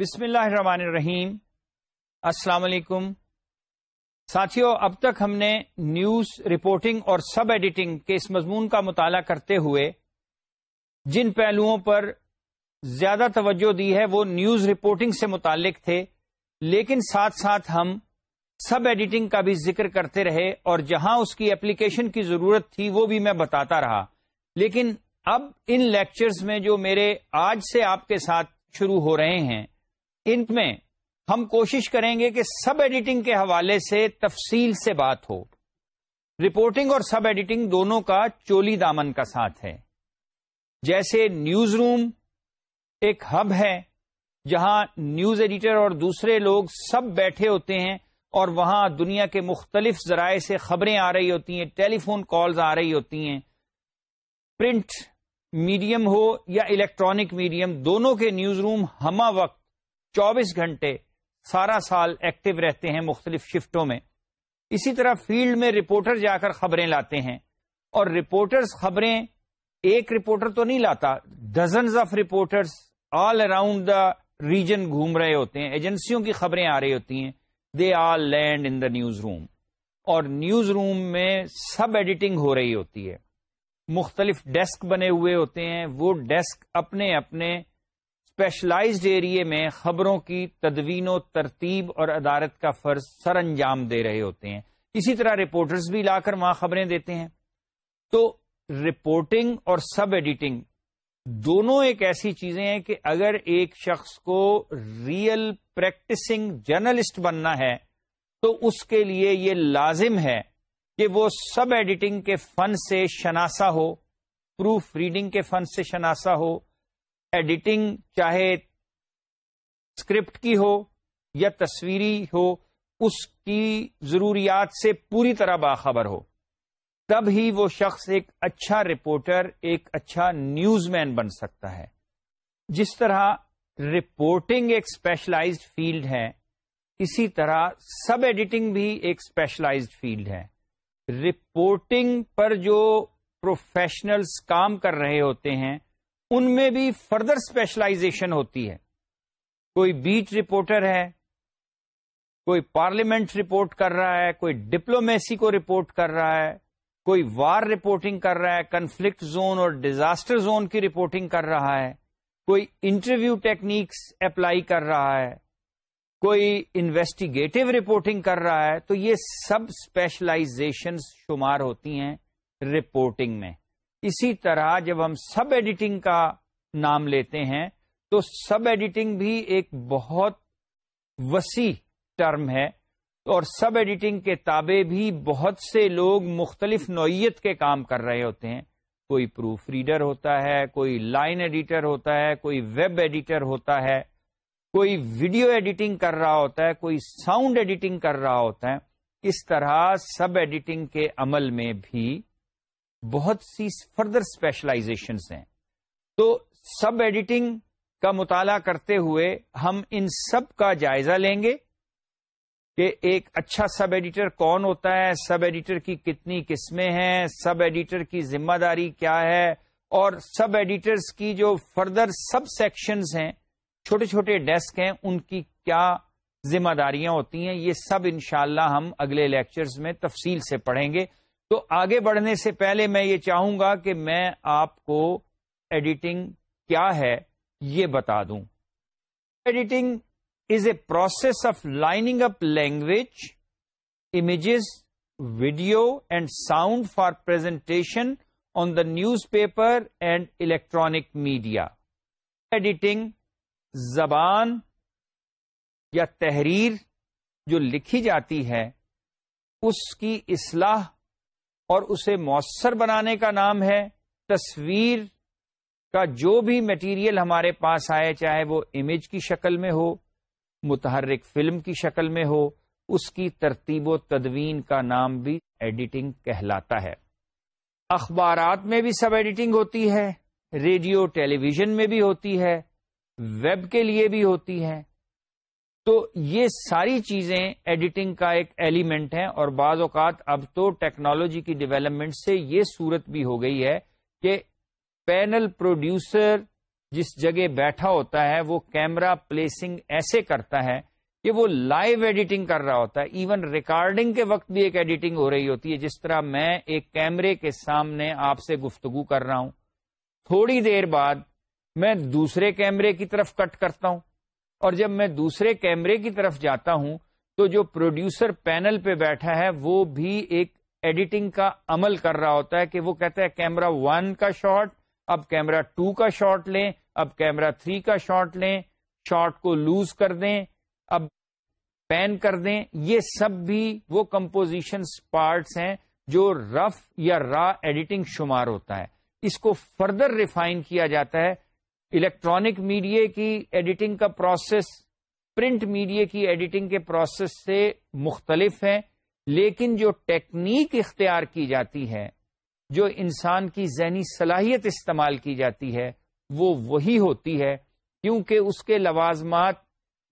بسم اللہ الرحمن الرحیم۔ السلام علیکم۔ ساتھیوں اب تک ہم نے نیوز رپورٹنگ اور سب ایڈیٹنگ کے اس مضمون کا مطالعہ کرتے ہوئے جن پہلوؤں پر زیادہ توجہ دی ہے، وہ نیوز رپورٹنگ سے متعلق تھے۔ لیکن ساتھ ساتھ ہم سب ایڈیٹنگ کا بھی ذکر کرتے رہے اور جہاں اس کی اپلیکیشن کی ضرورت تھی، وہ بھی میں بتاتا رہا۔ لیکن اب ان لیکچرز میں جو میرے آج سے آپ کے ساتھ شروع ہو رہے ہیں ان میں ہم کوشش کریں گے کہ سب ایڈیٹنگ کے حوالے سے تفصیل سے بات ہو۔ رپورٹنگ اور سب ایڈیٹنگ دونوں کا چولی دامن کا ساتھ ہے۔ جیسے نیوز روم ایک ہب ہے جہاں نیوز ایڈیٹر اور دوسرے لوگ سب بیٹھے ہوتے ہیں اور وہاں دنیا کے مختلف ذرائع سے خبریں آ رہی ہوتی ہیں، ٹیلی فون کالز آ رہی ہوتی ہیں۔ پرنٹ میڈیم ہو یا الیکٹرانک میڈیم، دونوں کے نیوز روم ہما وقت چوبیس گھنٹے سارا سال ایکٹیو رہتے ہیں مختلف شفٹوں میں۔ اسی طرح فیلڈ میں رپورٹر جا کر خبریں لاتے ہیں۔ اور رپورٹرز خبریں ایک رپورٹر تو نہیں لاتا dozens of reporters all around the region گھوم رہے ہوتے ہیں ایجنسیوں کی خبریں آ رہی ہوتی ہیں۔ دے آل land in the newsroom اور نیوز روم میں سب ایڈیٹنگ ہو رہی ہوتی ہے۔ مختلف ڈیسک بنے ہوئے ہوتے ہیں۔ وہ ڈیسک اپنے اپنے اسپیشلائزڈ ایریے میں خبروں کی تدوین و ترتیب اور عدالت کا فرض سر انجام دے رہے ہوتے ہیں۔ اسی طرح رپورٹرز بھی لا کر وہاں خبریں دیتے ہیں۔ تو رپورٹنگ اور سب ایڈیٹنگ دونوں ایک ایسی چیزیں ہیں کہ اگر ایک شخص کو ریئل پریکٹسنگ جرنلسٹ بننا ہے تو اس کے لیے یہ لازم ہے کہ وہ سب ایڈیٹنگ کے فن سے شناسا ہو پروف ریڈنگ کے فن سے شناسا ہو ایڈیٹنگ چاہے اسکرپٹ کی ہو یا تصویری ہو، اس کی ضروریات سے پوری طرح باخبر ہو۔ تب ہی وہ شخص ایک اچھا رپورٹر، ایک اچھا نیوز مین بن سکتا ہے۔ جس طرح رپورٹنگ ایک اسپیشلائزڈ فیلڈ ہے، اسی طرح سب ایڈیٹنگ بھی ایک اسپیشلائزڈ فیلڈ ہے۔ رپورٹنگ پر جو پروفیشنلز کام کر رہے ہوتے ہیں ان میں بھی فردر اسپیشلائزیشن ہوتی ہے۔ کوئی بیٹ رپورٹر ہے، کوئی پارلیمنٹ رپورٹ کر رہا ہے، کوئی ڈپلومیسی کو رپورٹ کر رہا ہے، کوئی وار رپورٹنگ کر رہا ہے کنفلکٹ زون اور ڈیزاسٹر زون کی رپورٹنگ کر رہا ہے، کوئی انٹرویو ٹیکنیکس اپلائی کر رہا ہے، کوئی انویسٹیگیٹو رپورٹنگ کر رہا ہے۔ تو یہ سب اسپیشلائزیشن شمار ہوتی ہیں رپورٹنگ میں۔ اسی طرح جب ہم سب ایڈیٹنگ کا نام لیتے ہیں، تو سب ایڈیٹنگ بھی ایک بہت وسیع ٹرم ہے اور سب ایڈیٹنگ کے تابع بھی بہت سے لوگ مختلف نوعیت کے کام کر رہے ہوتے ہیں۔ کوئی پروف ریڈر ہوتا ہے، کوئی لائن ایڈیٹر ہوتا ہے، کوئی ویب ایڈیٹر ہوتا ہے، کوئی ویڈیو ایڈیٹنگ کر رہا ہوتا ہے، کوئی ساؤنڈ ایڈیٹنگ کر رہا ہوتا ہے۔ اس طرح سب ایڈیٹنگ کے عمل میں بھی بہت سی فردر اسپیشلائزیشن ہیں۔ تو سب ایڈیٹنگ کا مطالعہ کرتے ہوئے ہم ان سب کا جائزہ لیں گے کہ ایک اچھا سب ایڈیٹر کون ہوتا ہے سب ایڈیٹر کی کتنی قسمیں ہیں سب ایڈیٹر کی ذمہ داری کیا ہے اور سب ایڈیٹرز کی جو فردر سب سیکشنز ہیں، چھوٹے چھوٹے ڈیسک ہیں، ان کی کیا ذمہ داریاں ہوتی ہیں، یہ سب انشاءاللہ ہم اگلے لیکچرز میں تفصیل سے پڑھیں گے۔ تو آگے بڑھنے سے پہلے میں یہ چاہوں گا کہ میں آپ کو ایڈیٹنگ کیا ہے یہ بتا دوں۔ Editing is a process of lining up language images video and sound for presentation on the newspaper and electronic media editing زبان یا تحریر جو لکھی جاتی ہے، اس کی اصلاح اور اسے مؤثر بنانے کا نام ہے تصویر کا جو بھی میٹیریل ہمارے پاس آئے، چاہے وہ امیج کی شکل میں ہو، متحرک فلم کی شکل میں ہو، اس کی ترتیب و تدوین کا نام بھی ایڈیٹنگ کہلاتا ہے۔ اخبارات میں بھی سب ایڈیٹنگ ہوتی ہے، ریڈیو ٹیلی ویژن میں بھی ہوتی ہے، ویب کے لیے بھی ہوتی ہے۔ تو یہ ساری چیزیں ایڈیٹنگ کا ایک ایلیمنٹ ہے اور بعض اوقات اب تو ٹیکنالوجی کی ڈیولپمنٹ سے یہ صورت بھی ہو گئی ہے کہ پینل پروڈیوسر جس جگہ بیٹھا ہوتا ہے وہ کیمرہ پلیسنگ ایسے کرتا ہے کہ وہ لائیو ایڈیٹنگ کر رہا ہوتا ہے۔ ایون ریکارڈنگ کے وقت بھی ایک ایڈیٹنگ ہو رہی ہوتی ہے۔ جس طرح میں ایک کیمرے کے سامنے آپ سے گفتگو کر رہا ہوں۔ تھوڑی دیر بعد میں دوسرے کیمرے کی طرف کٹ کرتا ہوں۔ اور جب میں دوسرے کیمرے کی طرف جاتا ہوں تو جو پروڈیوسر پینل پہ بیٹھا ہے وہ بھی ایک ایڈیٹنگ کا عمل کر رہا ہوتا ہے کہ وہ کہتا ہے کیمرہ ون کا شاٹ، اب کیمرہ ٹو کا شاٹ لیں، اب کیمرہ تھری کا شاٹ لیں، شاٹ کو لوز کر دیں، اب پین کر دیں۔ یہ سب بھی وہ کمپوزیشن پارٹس ہیں جو رف یا را ایڈیٹنگ شمار ہوتا ہے۔ اس کو فردر ریفائن کیا جاتا ہے الیکٹرانک میڈیا کی ایڈیٹنگ کا پروسیس پرنٹ میڈیا کی ایڈیٹنگ کے پروسیس سے مختلف ہے لیکن جو ٹیکنیک اختیار کی جاتی ہے، جو انسان کی ذہنی صلاحیت استعمال کی جاتی ہے، وہ وہی ہوتی ہے، کیونکہ اس کے لوازمات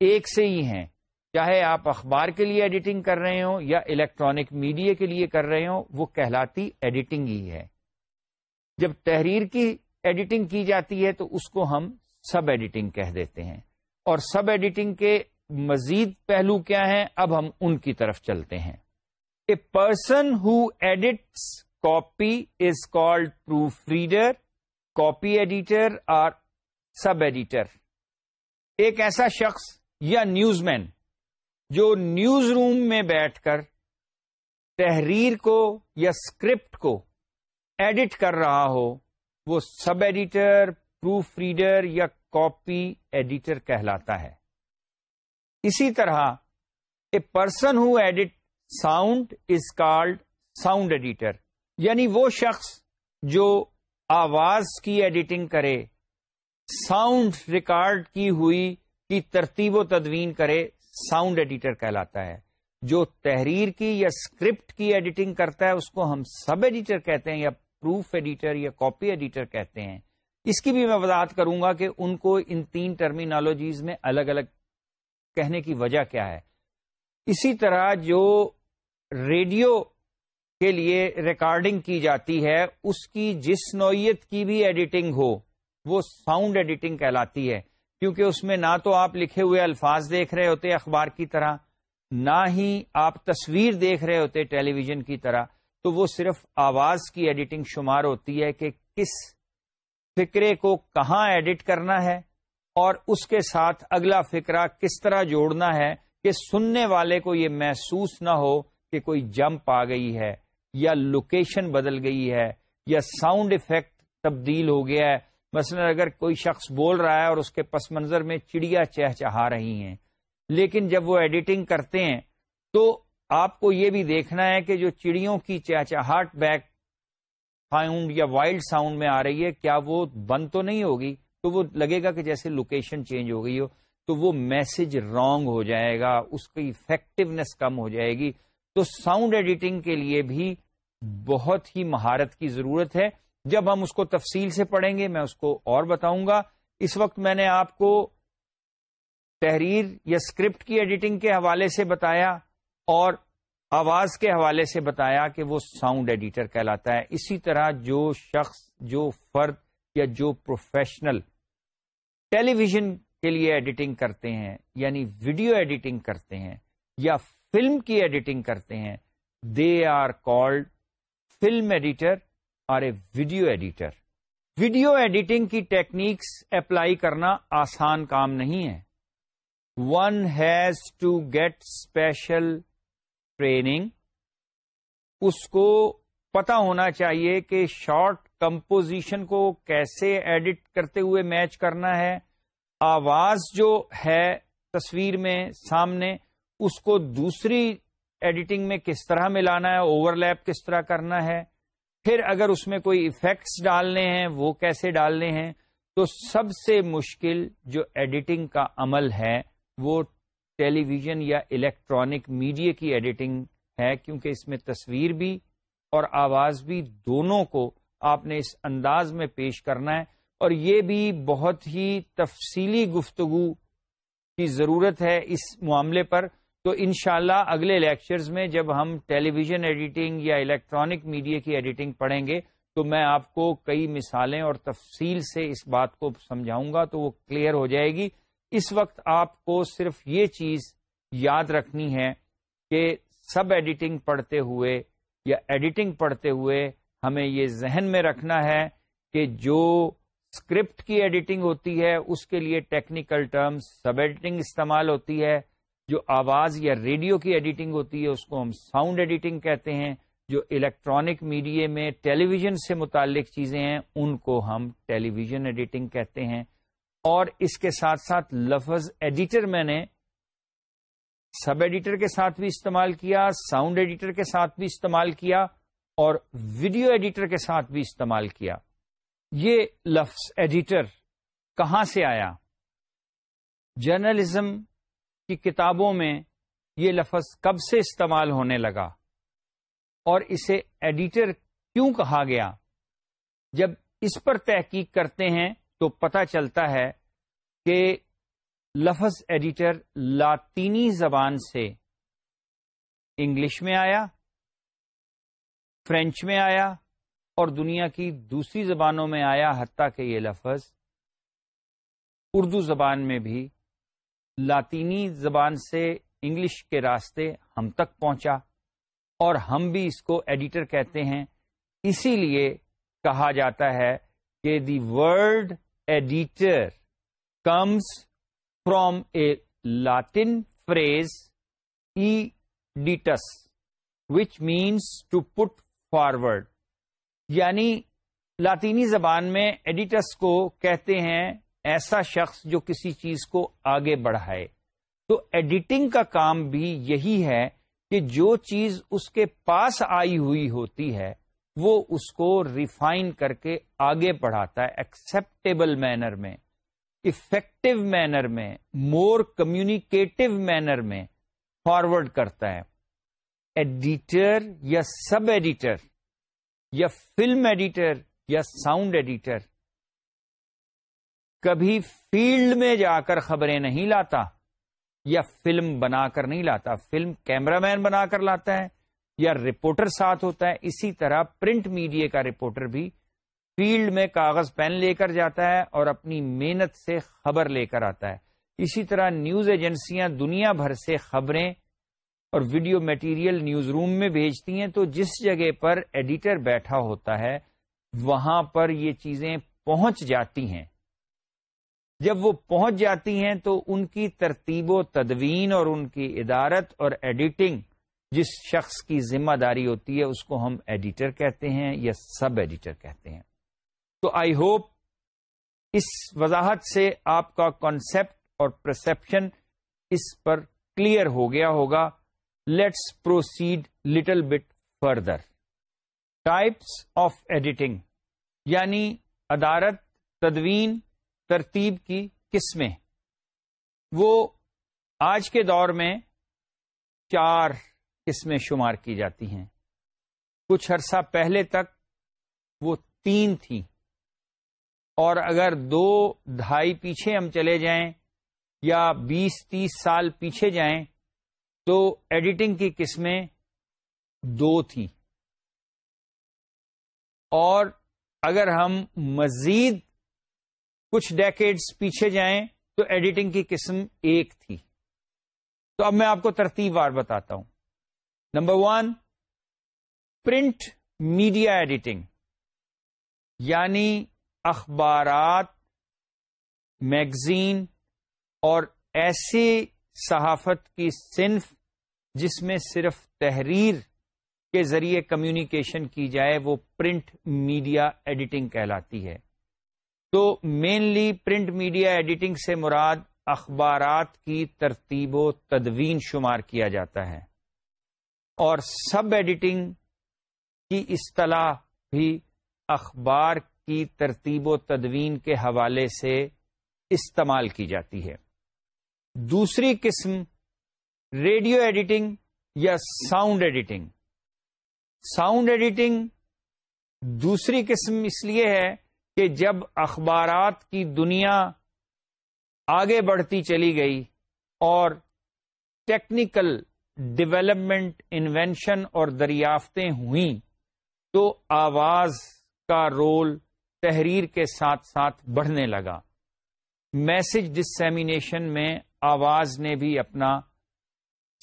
ایک سے ہی ہیں۔ چاہے آپ اخبار کے لیے ایڈیٹنگ کر رہے ہوں یا الیکٹرانک میڈیا کے لیے کر رہے ہوں، وہ کہلاتی ایڈیٹنگ ہی ہے۔ جب تحریر کی ایڈیٹنگ کی جاتی ہے تو اس کو ہم سب ایڈیٹنگ کہہ دیتے ہیں۔ اور سب ایڈیٹنگ کے مزید پہلو کیا ہیں؟ اب ہم ان کی طرف چلتے ہیں۔ A person who edits copy is called proofreader copy editor اور سب ایڈیٹر ایک ایسا شخص یا نیوز مین جو نیوز روم میں بیٹھ کر تحریر کو یا اسکرپٹ کو ایڈٹ کر رہا ہو وہ سب ایڈیٹر، پروف ریڈر یا کاپی ایڈیٹر کہلاتا ہے۔ اسی طرح a person who edit sound is called sound editor یعنی وہ شخص جو آواز کی ایڈیٹنگ کرے ساؤنڈ ریکارڈ کی ہوئی کی ترتیب و تدوین کرے ساؤنڈ ایڈیٹر کہلاتا ہے۔ جو تحریر کی یا اسکرپٹ کی ایڈیٹنگ کرتا ہے، اس کو ہم سب ایڈیٹر کہتے ہیں یا پروف ایڈیٹر یا کاپی ایڈیٹر کہتے ہیں۔ اس کی بھی میں وضاحت کروں گا کہ ان کو ان تین ٹرمینالوجیز میں الگ الگ کہنے کی وجہ کیا ہے۔ اسی طرح جو ریڈیو کے لیے ریکارڈنگ کی جاتی ہے، اس کی جس نوعیت کی بھی ایڈیٹنگ ہو، وہ ساؤنڈ ایڈیٹنگ کہلاتی ہے۔ کیونکہ اس میں نہ تو آپ لکھے ہوئے الفاظ دیکھ رہے ہوتے اخبار کی طرح، نہ ہی آپ تصویر دیکھ رہے ہوتے ٹیلی ویژن کی طرح۔ تو وہ صرف آواز کی ایڈیٹنگ شمار ہوتی ہے کہ کس فکرے کو کہاں ایڈٹ کرنا ہے اور اس کے ساتھ اگلا فکرہ کس طرح جوڑنا ہے کہ سننے والے کو یہ محسوس نہ ہو کہ کوئی جمپ آ گئی ہے یا لوکیشن بدل گئی ہے یا ساؤنڈ افیکٹ تبدیل ہو گیا ہے۔ مثلا اگر کوئی شخص بول رہا ہے اور اس کے پس منظر میں چڑیا چہ چہا رہی ہیں، لیکن جب وہ ایڈیٹنگ کرتے ہیں تو آپ کو یہ بھی دیکھنا ہے کہ جو چڑیوں کی چہچہاٹ بیک ساؤنڈ یا وائلڈ ساؤنڈ میں آ رہی ہے، کیا وہ بند تو نہیں ہوگی؟ تو وہ لگے گا کہ جیسے لوکیشن چینج ہو گئی ہو، تو وہ میسج رانگ ہو جائے گا، اس کی افیکٹونیس کم ہو جائے گی۔ تو ساؤنڈ ایڈیٹنگ کے لیے بھی بہت ہی مہارت کی ضرورت ہے۔ جب ہم اس کو تفصیل سے پڑھیں گے، میں اس کو اور بتاؤں گا۔ اس وقت میں نے آپ کو تحریر یا اسکرپٹ کی ایڈیٹنگ کے حوالے سے بتایا۔ اور آواز کے حوالے سے بتایا کہ وہ ساؤنڈ ایڈیٹر کہلاتا ہے۔ اسی طرح جو شخص، جو فرد یا جو پروفیشنل ٹیلی ویژن کے لیے ایڈیٹنگ کرتے ہیں یعنی ویڈیو ایڈیٹنگ کرتے ہیں یا فلم کی ایڈیٹنگ کرتے ہیں they are called film editor اور a video editor video editing کی ٹیکنیکس اپلائی کرنا آسان کام نہیں ہے۔ One has to get special training, اس کو پتا ہونا چاہیے کہ شارٹ کمپوزیشن کو کیسے ایڈٹ کرتے ہوئے میچ کرنا ہے۔ آواز جو ہے تصویر میں سامنے، اس کو دوسری ایڈیٹنگ میں کس طرح ملانا ہے اوور لیپ کس طرح کرنا ہے۔ پھر اگر اس میں کوئی ایفیکٹس ڈالنے ہیں، وہ کیسے ڈالنے ہیں۔ تو سب سے مشکل جو ایڈیٹنگ کا عمل ہے، وہ ٹیلی ویژن یا الیکٹرانک میڈیا کی ایڈیٹنگ ہے کیونکہ اس میں تصویر بھی اور آواز بھی دونوں کو آپ نے اس انداز میں پیش کرنا ہے اور یہ بھی بہت ہی تفصیلی گفتگو کی ضرورت ہے اس معاملے پر۔ تو انشاءاللہ اگلے لیکچرز میں جب ہم ٹیلی ویژن ایڈیٹنگ یا الیکٹرانک میڈیا کی ایڈیٹنگ پڑھیں گے تو میں آپ کو کئی مثالیں اور تفصیل سے اس بات کو سمجھاؤں گا تو وہ کلیئر ہو جائے گی۔ اس وقت آپ کو صرف یہ چیز یاد رکھنی ہے کہ سب ایڈیٹنگ پڑھتے ہوئے یا ایڈیٹنگ پڑھتے ہوئے ہمیں یہ ذہن میں رکھنا ہے کہ جو اسکرپٹ کی ایڈیٹنگ ہوتی ہے، اس کے لیے ٹیکنیکل ٹرمز، سب ایڈیٹنگ استعمال ہوتی ہے۔ جو آواز یا ریڈیو کی ایڈیٹنگ ہوتی ہے، اس کو ہم ساؤنڈ ایڈیٹنگ کہتے ہیں۔ جو الیکٹرانک میڈیا میں ٹیلی ویژن سے متعلق چیزیں ہیں، ان کو ہم ٹیلی ویژن ایڈیٹنگ کہتے ہیں۔ اور اس کے ساتھ ساتھ لفظ ایڈیٹر میں نے سب ایڈیٹر کے ساتھ بھی استعمال کیا ساؤنڈ ایڈیٹر کے ساتھ بھی استعمال کیا اور ویڈیو ایڈیٹر کے ساتھ بھی استعمال کیا۔ یہ لفظ ایڈیٹر کہاں سے آیا؟ جرنلزم کی کتابوں میں یہ لفظ کب سے استعمال ہونے لگا؟ اور اسے ایڈیٹر کیوں کہا گیا؟ جب اس پر تحقیق کرتے ہیں تو پتہ چلتا ہے کہ لفظ ایڈیٹر لاطینی زبان سے انگلش میں آیا، فرینچ میں آیا اور دنیا کی دوسری زبانوں میں آیا، حتیٰ کہ یہ لفظ اردو زبان میں بھی لاطینی زبان سے انگلش کے راستے ہم تک پہنچا اور ہم بھی اس کو ایڈیٹر کہتے ہیں۔ اسی لیے کہا جاتا ہے کہ the word editor comes from a Latin phrase editus which means to put forward یعنی لاطینی زبان میں ایڈیٹس کو کہتے ہیں ایسا شخص جو کسی چیز کو آگے بڑھائے۔ تو ایڈیٹنگ کا کام بھی یہی ہے کہ جو چیز اس کے پاس آئی ہوئی ہوتی ہے وہ اس کو ریفائن کر کے آگے بڑھاتا ہے ایکسپٹیبل مینر میں افیکٹو مینر میں مور کمیونیکیٹو مینر میں فارورڈ کرتا ہے۔ ایڈیٹر یا سب ایڈیٹر یا فلم ایڈیٹر یا ساؤنڈ ایڈیٹر کبھی فیلڈ میں جا کر خبریں نہیں لاتا یا فلم بنا کر نہیں لاتا۔ فلم کیمرہ مین بنا کر لاتا ہے۔ یا رپورٹر ساتھ ہوتا ہے، اسی طرح پرنٹ میڈیا کا رپورٹر بھی فیلڈ میں کاغذ پین لے کر جاتا ہے اور اپنی محنت سے خبر لے کر آتا ہے۔ اسی طرح نیوز ایجنسیاں دنیا بھر سے خبریں اور ویڈیو میٹیریل نیوز روم میں بھیجتی ہیں، تو جس جگہ پر ایڈیٹر بیٹھا ہوتا ہے، وہاں پر یہ چیزیں پہنچ جاتی ہیں۔ جب وہ پہنچ جاتی ہیں، تو ان کی ترتیب و تدوین اور ان کی ادارت اور ایڈیٹنگ جس شخص کی ذمہ داری ہوتی ہے، اس کو ہم ایڈیٹر کہتے ہیں یا سب ایڈیٹر کہتے ہیں۔ تو آئی ہوپ اس وضاحت سے آپ کا کانسیپٹ اور پرسپشن اس پر کلیئر ہو گیا ہوگا۔ Let's proceed little bit further types of editing یعنی ادارت تدوین، ترتیب کی قسمیں۔ وہ آج کے دور میں چار قسمیں شمار کی جاتی ہیں۔ کچھ عرصہ پہلے تک وہ تین تھیں۔ اور اگر دو ڈھائی پیچھے ہم چلے جائیں یا بیس تیس سال پیچھے جائیں تو ایڈیٹنگ کی قسمیں دو تھیں۔ اور اگر ہم مزید کچھ ڈیکیڈز پیچھے جائیں تو ایڈیٹنگ کی قسم ایک تھی۔ تو اب میں آپ کو ترتیب وار بتاتا ہوں۔ Number one print media editing یعنی اخبارات میگزین اور ایسی صحافت کی صنف جس میں صرف تحریر کے ذریعے کمیونیکیشن کی جائے، وہ پرنٹ میڈیا ایڈیٹنگ کہلاتی ہے۔ تو مینلی پرنٹ میڈیا ایڈیٹنگ سے مراد اخبارات کی ترتیب و تدوین شمار کیا جاتا ہے۔ اور سب ایڈیٹنگ کی اصطلاح بھی اخبار کی ترتیب و تدوین کے حوالے سے استعمال کی جاتی ہے۔ دوسری قسم ریڈیو ایڈیٹنگ یا ساؤنڈ ایڈیٹنگ۔ ساؤنڈ ایڈیٹنگ دوسری قسم اس لیے ہے کہ جب اخبارات کی دنیا آگے بڑھتی چلی گئی اور ٹیکنیکل ڈیولپمنٹ انوینشن اور دریافتیں ہوئیں تو آواز کا رول تحریر کے ساتھ ساتھ بڑھنے لگا۔ میسج ڈسمینیشن میں آواز نے بھی اپنا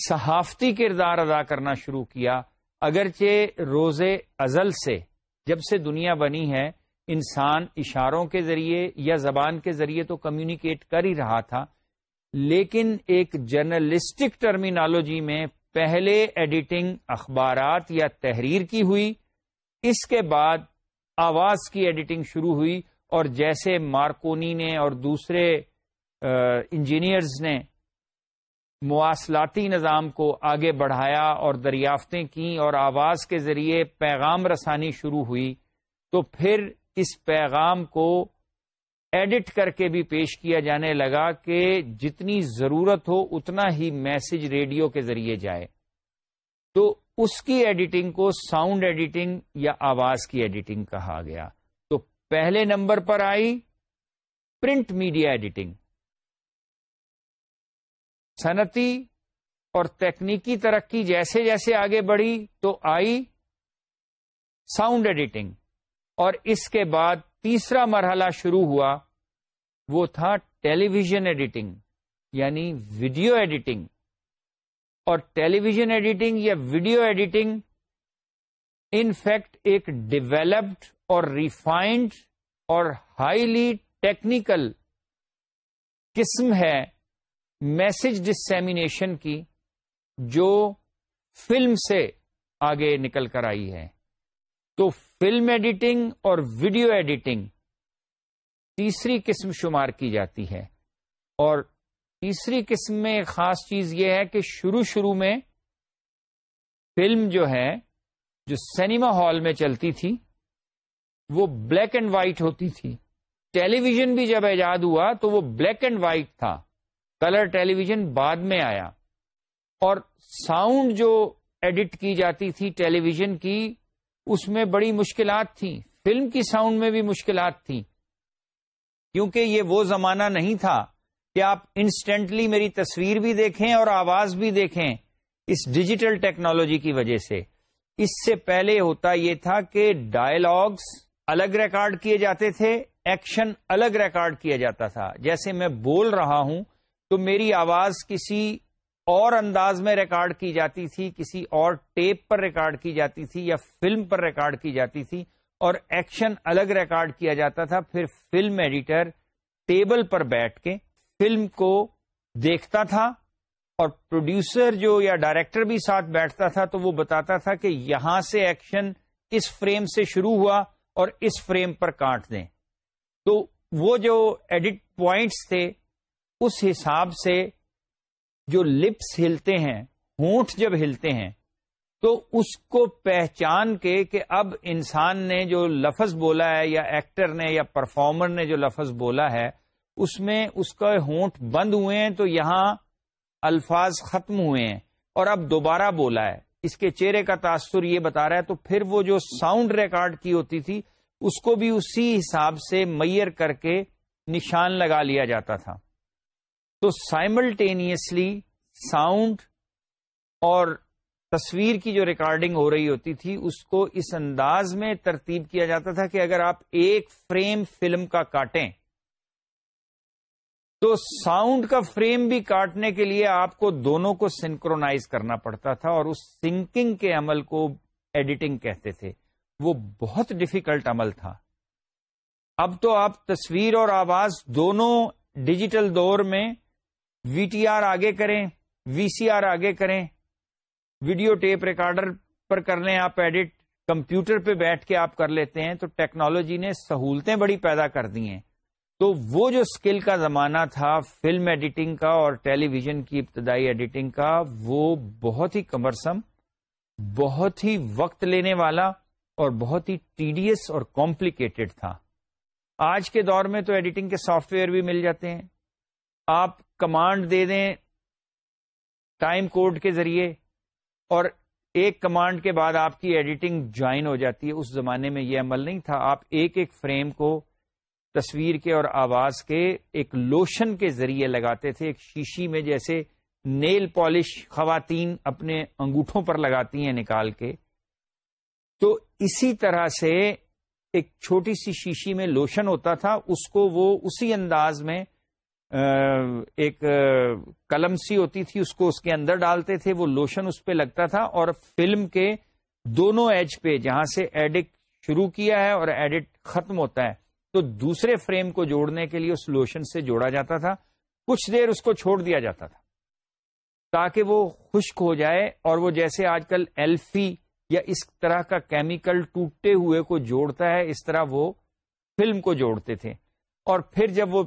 صحافتی کردار ادا کرنا شروع کیا۔ اگرچہ روز ازل سے جب سے دنیا بنی ہے، انسان اشاروں کے ذریعے یا زبان کے ذریعے تو کمیونیکیٹ کر ہی رہا تھا۔ لیکن ایک جرنلسٹک ٹرمینالوجی میں پہلے ایڈیٹنگ اخبارات یا تحریر کی ہوئی، اس کے بعد آواز کی ایڈیٹنگ شروع ہوئی اور جیسے مارکونی نے اور دوسرے انجینئرز نے مواصلاتی نظام کو آگے بڑھایا اور دریافتیں کی اور آواز کے ذریعے پیغام رسانی شروع ہوئی، تو پھر اس پیغام کو ایڈٹ کر کے بھی پیش کیا جانے لگا کہ جتنی ضرورت ہو اتنا ہی میسج ریڈیو کے ذریعے جائے۔ تو اس کی ایڈیٹنگ کو ساؤنڈ ایڈیٹنگ یا آواز کی ایڈیٹنگ کہا گیا۔ تو پہلے نمبر پر آئی پرنٹ میڈیا ایڈیٹنگ۔ صنعتی اور تکنیکی ترقی جیسے جیسے آگے بڑھی تو آئی ساؤنڈ ایڈیٹنگ اور اس کے بعد تیسرا مرحلہ شروع ہوا، وہ تھا ٹیلی ویژن ایڈیٹنگ یعنی ویڈیو ایڈیٹنگ۔ اور ٹیلی ویژن ایڈیٹنگ یا ویڈیو ایڈیٹنگ، ان فیکٹ ایک ڈیولپڈ اور ریفائنڈ اور ہائیلی ٹیکنیکل قسم ہے میسج ڈسمینیشن کی، جو فلم سے آگے نکل کر آئی ہے۔ تو فلم ایڈیٹنگ اور ویڈیو ایڈیٹنگ تیسری قسم شمار کی جاتی ہے۔ اور تیسری قسم میں ایک خاص چیز یہ ہے کہ شروع شروع میں فلم جو ہے، جو سنیما ہال میں چلتی تھی، وہ بلیک اینڈ وائٹ ہوتی تھی۔ ٹیلی ویژن بھی جب ایجاد ہوا تو وہ بلیک اینڈ وائٹ تھا۔ کلر ٹیلی ویژن بعد میں آیا۔ اور ساؤنڈ جو ایڈٹ کی جاتی تھی ٹیلی ویژن کی اس میں بڑی مشکلات تھیں۔ فلم کی ساؤنڈ میں بھی مشکلات تھیں۔ کیونکہ یہ وہ زمانہ نہیں تھا کہ آپ انسٹنٹلی میری تصویر بھی دیکھیں اور آواز بھی دیکھیں اس ڈیجیٹل ٹیکنالوجی کی وجہ سے۔ اس سے پہلے ہوتا یہ تھا کہ ڈائلگس الگ ریکارڈ کیے جاتے تھے، ایکشن الگ ریکارڈ کیا جاتا تھا۔ جیسے میں بول رہا ہوں تو میری آواز کسی اور انداز میں ریکارڈ کی جاتی تھی، کسی اور ٹیپ پر ریکارڈ کی جاتی تھی یا فلم پر ریکارڈ کی جاتی تھی اور ایکشن الگ ریکارڈ کیا جاتا تھا، پھر فلم ایڈیٹر ٹیبل پر بیٹھ کے فلم کو دیکھتا تھا اور پروڈیوسر جو یا ڈائریکٹر بھی ساتھ بیٹھتا تھا تو وہ بتاتا تھا کہ یہاں سے ایکشن اس فریم سے شروع ہوا اور اس فریم پر کاٹ دیں۔ تو وہ جو ایڈٹ پوائنٹس تھے، اس حساب سے جو لپس ہلتے ہیں، ہونٹ جب ہلتے ہیں، تو اس کو پہچان کے کہ اب انسان نے جو لفظ بولا ہے، یا ایکٹر نے، یا پرفارمر نے جو لفظ بولا ہے، اس میں اس کا ہونٹ بند ہوئے ہیں، تو یہاں الفاظ ختم ہوئے ہیں۔ اور اب دوبارہ بولا ہے۔ اس کے چہرے کا تاثر یہ بتا رہا ہے، تو پھر وہ جو ساؤنڈ ریکارڈ کی ہوتی تھی، اس کو بھی اسی حساب سے میئر کر کے نشان لگا لیا جاتا تھا۔ تو سائملٹینیسلی ساؤنڈ اور تصویر کی جو ریکارڈنگ ہو رہی ہوتی تھی، اس کو اس انداز میں ترتیب کیا جاتا تھا کہ اگر آپ ایک فریم فلم کا کاٹیں، تو ساؤنڈ کا فریم بھی کاٹنے کے لیے آپ کو دونوں کو سنکرونائز کرنا پڑتا تھا اور اس سنکنگ کے عمل کو ایڈیٹنگ کہتے تھے۔ وہ بہت ڈفیکلٹ عمل تھا۔ اب تو آپ تصویر اور آواز دونوں ڈیجیٹل دور میں وی ٹی آر آگے کریں، وی سی آر آگے کریں۔ ویڈیو ٹیپ ریکارڈر پر کر لیں آپ، ایڈٹ کمپیوٹر پہ بیٹھ کے آپ کر لیتے ہیں تو ٹیکنالوجی نے سہولتیں بڑی پیدا کر دی ہیں۔ تو وہ جو اسکل کا زمانہ تھا، فلم ایڈیٹنگ کا اور ٹیلی ویژن کی ابتدائی ایڈیٹنگ کا، وہ بہت ہی کمرسم، بہت ہی وقت لینے والا اور بہت ہی ٹیڈیس اور کمپلیکیٹڈ تھا۔ آج کے دور میں تو ایڈیٹنگ کے سافٹ ویئر بھی مل جاتے ہیں۔ آپ کمانڈ دے دیں ٹائم کوڈ کے ذریعے اور ایک کمانڈ کے بعد آپ کی ایڈیٹنگ جوائن ہو جاتی ہے۔ اس زمانے میں یہ عمل نہیں تھا۔ آپ ایک ایک فریم کو تصویر کے اور آواز کے ایک لوشن کے ذریعے لگاتے تھے۔ ایک شیشی میں جیسے نیل پالش خواتین اپنے انگوٹھوں پر لگاتی ہیں نکال کے۔ تو اسی طرح سے ایک چھوٹی سی شیشی میں لوشن ہوتا تھا۔ اس کو وہ اسی انداز میں ایک قلم سی ہوتی تھی، اس کو اس کے اندر ڈالتے تھے، وہ لوشن اس پہ لگتا تھا اور فلم کے دونوں ایج پہ، جہاں سے ایڈٹ شروع کیا ہے اور ایڈٹ ختم ہوتا ہے، تو دوسرے فریم کو جوڑنے کے لیے اس لوشن سے جوڑا جاتا تھا، کچھ دیر اس کو چھوڑ دیا جاتا تھا، تاکہ وہ خشک ہو جائے اور وہ جیسے آج کل ایلفی یا اس طرح کا کیمیکل ٹوٹتے ہوئے کو جوڑتا ہے، اس طرح وہ فلم کو جوڑتے تھے۔ اور پھر جب وہ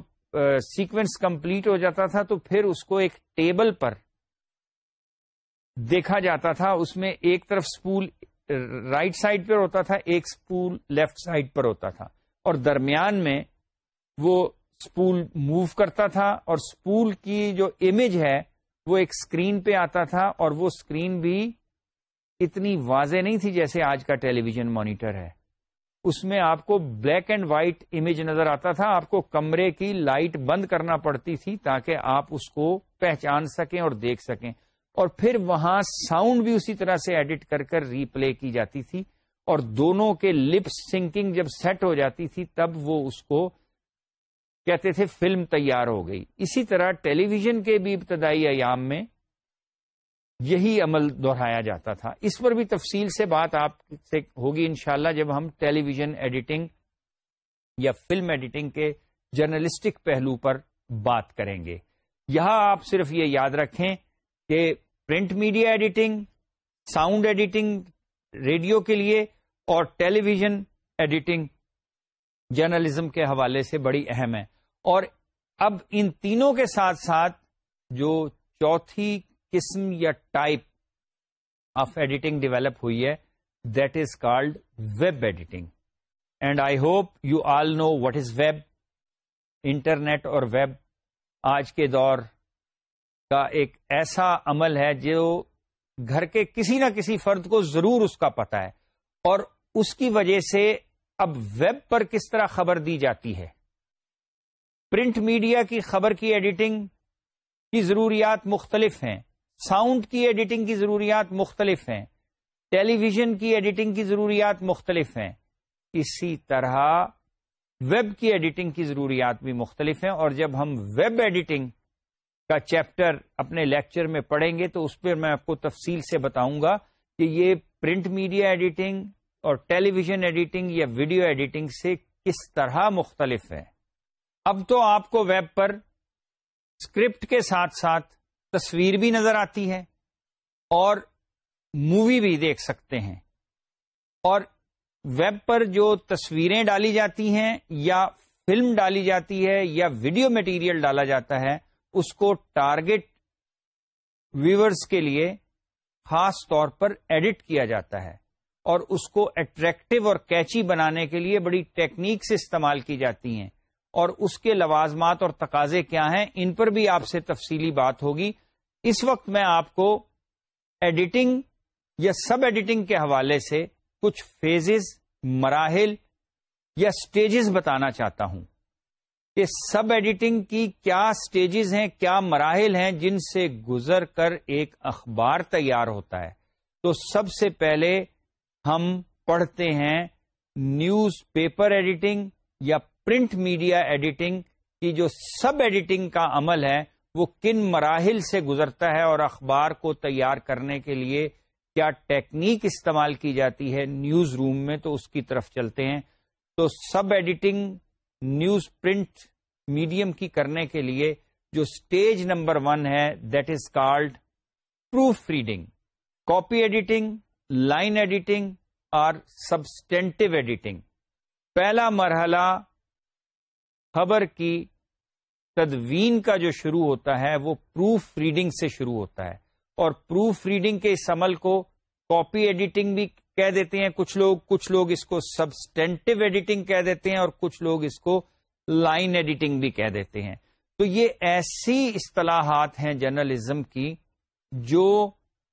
سیکوینس کمپلیٹ ہو جاتا تھا تو پھر اس کو ایک ٹیبل پر دیکھا جاتا تھا۔ اس میں ایک طرف سپول رائٹ سائڈ پر ہوتا تھا، ایک سپول لیفٹ سائڈ پر ہوتا تھا۔ اور درمیان میں وہ سپول موو کرتا تھا اور سپول کی جو امیج ہے وہ ایک اسکرین پہ آتا تھا اور وہ اسکرین بھی اتنی واضح نہیں تھی جیسے آج کا ٹیلی ویژن مانیٹر ہے۔ اس میں آپ کو بلیک اینڈ وائٹ امیج نظر آتا تھا۔ آپ کو کمرے کی لائٹ بند کرنا پڑتی تھی تاکہ آپ اس کو پہچان سکیں اور دیکھ سکیں۔ اور پھر وہاں ساؤنڈ بھی اسی طرح سے ایڈٹ کر کر ری پلے کی جاتی تھی اور دونوں کے لپ سنکنگ جب سیٹ ہو جاتی تھی تب وہ اس کو کہتے تھے فلم تیار ہو گئی۔ اسی طرح ٹیلی ویژن کے بھی ابتدائی ایام میں یہی عمل دہرایا جاتا تھا۔ اس پر بھی تفصیل سے بات آپ سے ہوگی انشاءاللہ جب ہم ٹیلی ویژن ایڈیٹنگ یا فلم ایڈیٹنگ کے جرنلسٹک پہلو پر بات کریں گے۔ یہاں آپ صرف یہ یاد رکھیں کہ print media editing, sound editing radio کے لیے اور ٹیلی ویژن ایڈیٹنگ جرنلزم کے حوالے سے بڑی اہم ہے۔ اور اب ان تینوں کے ساتھ ساتھ جو چوتھی قسم یا ٹائپ آف ایڈیٹنگ ڈیولپ ہوئی ہے that is called web editing and I hope you all know what is web internet اور ویب آج کے دور کا ایک ایسا عمل ہے جو گھر کے کسی نہ کسی فرد کو ضرور اس کا پتا ہے۔ اور اس کی وجہ سے اب ویب پر کس طرح خبر دی جاتی ہے؟ پرنٹ میڈیا کی خبر کی ایڈیٹنگ کی ضروریات مختلف ہیں۔ ساؤنڈ کی ایڈیٹنگ کی ضروریات مختلف ہیں، ٹیلی ویژن کی ایڈیٹنگ کی ضروریات مختلف ہیں۔ اسی طرح ویب کی ایڈیٹنگ کی ضروریات بھی مختلف ہیں، اور جب ہم ویب ایڈیٹنگ کا چیپٹر اپنے لیکچر میں پڑھیں گے تو اس پہ میں آپ کو تفصیل سے بتاؤں گا کہ یہ پرنٹ میڈیا ایڈیٹنگ اور ٹیلی ویژن ایڈیٹنگ یا ویڈیو ایڈیٹنگ سے کس طرح مختلف ہے اب تو آپ کو ویب پر اسکرپٹ کے ساتھ ساتھ تصویر بھی نظر آتی ہے اور مووی بھی دیکھ سکتے ہیں اور ویب پر جو تصویریں ڈالی جاتی ہیں یا فلم ڈالی جاتی ہے یا ویڈیو میٹیریل ڈالا جاتا ہے، اس کو ٹارگٹ ویورز کے لیے خاص طور پر ایڈٹ کیا جاتا ہے اور اس کو اٹریکٹو اور کیچی بنانے کے لیے بڑی ٹیکنیک سے استعمال کی جاتی ہیں۔ اور اس کے لوازمات اور تقاضے کیا ہیں، ان پر بھی آپ سے تفصیلی بات ہوگی۔ اس وقت میں آپ کو ایڈیٹنگ یا سب ایڈیٹنگ کے حوالے سے کچھ فیزز مراحل یا سٹیجز بتانا چاہتا ہوں۔ کہ سب ایڈیٹنگ کی کیا سٹیجز ہیں، کیا مراحل ہیں جن سے گزر کر ایک اخبار تیار ہوتا ہے۔ تو سب سے پہلے ہم پڑھتے ہیں نیوز پیپر ایڈیٹنگ یا پرنٹ میڈیا ایڈیٹنگ کی جو سب ایڈیٹنگ کا عمل ہے وہ کن مراحل سے گزرتا ہے اور اخبار کو تیار کرنے کے لیے کیا ٹیکنیک استعمال کی جاتی ہے نیوز روم میں تو اس کی طرف چلتے ہیں۔ تو sub editing, news print, medium کی کرنے کے لیے جو اسٹیج نمبر ون ہے، that is called proof reading. Copy editing, line editing اور سبسٹینٹو ایڈیٹنگ۔ پہلا مرحلہ خبر کی تدوین کا جو شروع ہوتا ہے وہ پروف ریڈنگ سے شروع ہوتا ہے اور پروف ریڈنگ کے اس عمل کو کاپی ایڈیٹنگ بھی کہہ دیتے ہیں کچھ لوگ کچھ لوگ اس کو سبسٹینٹو ایڈیٹنگ کہہ دیتے ہیں اور کچھ لوگ اس کو لائن ایڈیٹنگ بھی کہہ دیتے ہیں۔ تو یہ ایسی اصطلاحات ہیں جرنلزم کی جو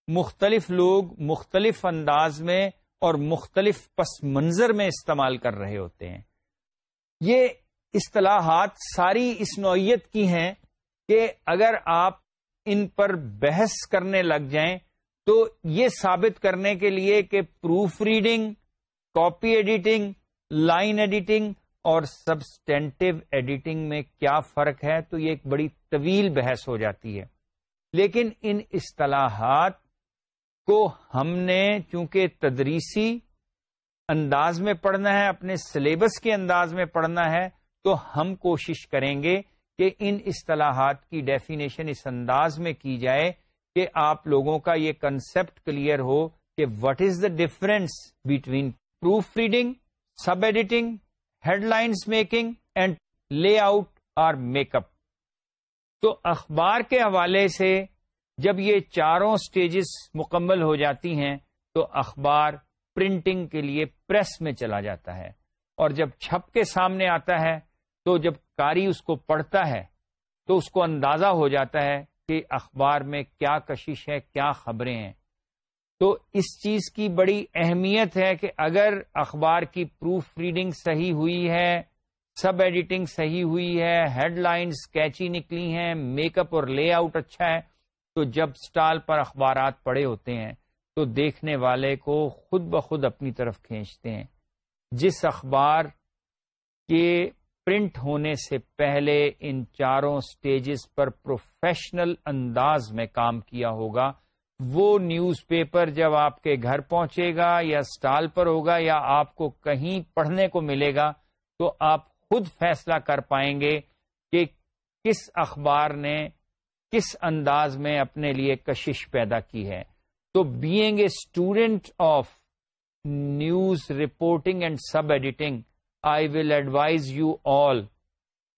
مختلف لوگ مختلف انداز میں اور مختلف پس منظر میں استعمال کر رہے ہوتے ہیں۔ یہ اصطلاحات ساری اس نوعیت کی ہیں کہ اگر آپ ان پر بحث کرنے لگ جائیں تو یہ ثابت کرنے کے لیے کہ proof reading, copy editing, line editing اور سبسٹینٹو ایڈیٹنگ میں کیا فرق ہے تو یہ ایک بڑی طویل بحث ہو جاتی ہے۔ لیکن ان اصطلاحات کو ہم نے چونکہ تدریسی انداز میں پڑھنا ہے، اپنے سلیبس کے انداز میں پڑھنا ہے تو ہم کوشش کریں گے کہ ان اصطلاحات کی ڈیفینیشن اس انداز میں کی جائے کہ آپ لوگوں کا یہ کنسپٹ کلیئر ہو کہ what is the difference between proofreading sub editing headlines making and layout اور میک اپ تو اخبار کے حوالے سے جب یہ چاروں سٹیجز مکمل ہو جاتی ہیں تو اخبار پرنٹنگ کے لیے پریس میں چلا جاتا ہے اور جب چھپ کے سامنے آتا ہے تو جب کاری اس کو پڑھتا ہے تو اس کو اندازہ ہو جاتا ہے کہ اخبار میں کیا کشش ہے، کیا خبریں ہیں۔ تو اس چیز کی بڑی اہمیت ہے کہ اگر اخبار کی پروف ریڈنگ صحیح ہوئی ہے، سب ایڈیٹنگ صحیح ہوئی ہے، ہیڈ لائنز کیچی نکلی ہیں، میک اپ اور لے آؤٹ اچھا ہے، تو جب سٹال پر اخبارات پڑے ہوتے ہیں تو دیکھنے والے کو خود بخود اپنی طرف کھینچتے ہیں۔ جس اخبار کے پرنٹ ہونے سے پہلے ان چاروں سٹیجز پر پروفیشنل انداز میں کام کیا ہوگا۔ وہ نیوز پیپر جب آپ کے گھر پہنچے گا یا سٹال پر ہوگا یا آپ کو کہیں پڑھنے کو ملے گا، تو آپ خود فیصلہ کر پائیں گے کہ کس اخبار نے کس انداز میں اپنے لیے کشش پیدا کی ہے۔ تو being a student of news reporting and sub editing I will advise you all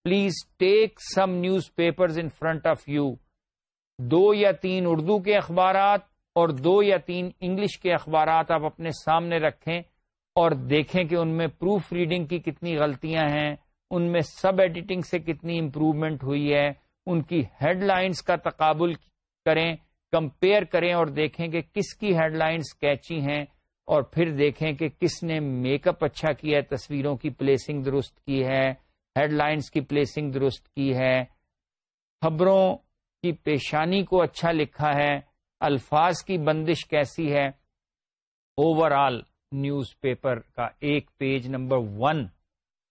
please take some newspaper in front of you دو یا تین اردو کے اخبارات اور دو یا تین انگلش کے اخبارات آپ اپنے سامنے رکھیں اور دیکھیں کہ ان میں پروف ریڈنگ کی کتنی غلطیاں ہیں، ان میں سب ایڈیٹنگ سے کتنی امپروومنٹ ہوئی ہے، ان کی ہیڈ لائنز کا تقابل کریں، کمپیئر کریں اور دیکھیں کہ کس کی ہیڈ لائنز کیچی ہیں۔ اور پھر دیکھیں کہ کس نے میک اپ اچھا کیا ہے، تصویروں کی پلیسنگ درست کی ہے، ہیڈ لائنز کی پلیسنگ درست کی ہے، خبروں کی پیشانی کو اچھا لکھا ہے، الفاظ کی بندش کیسی ہے۔ اوور آل نیوز پیپر کا ایک پیج نمبر ون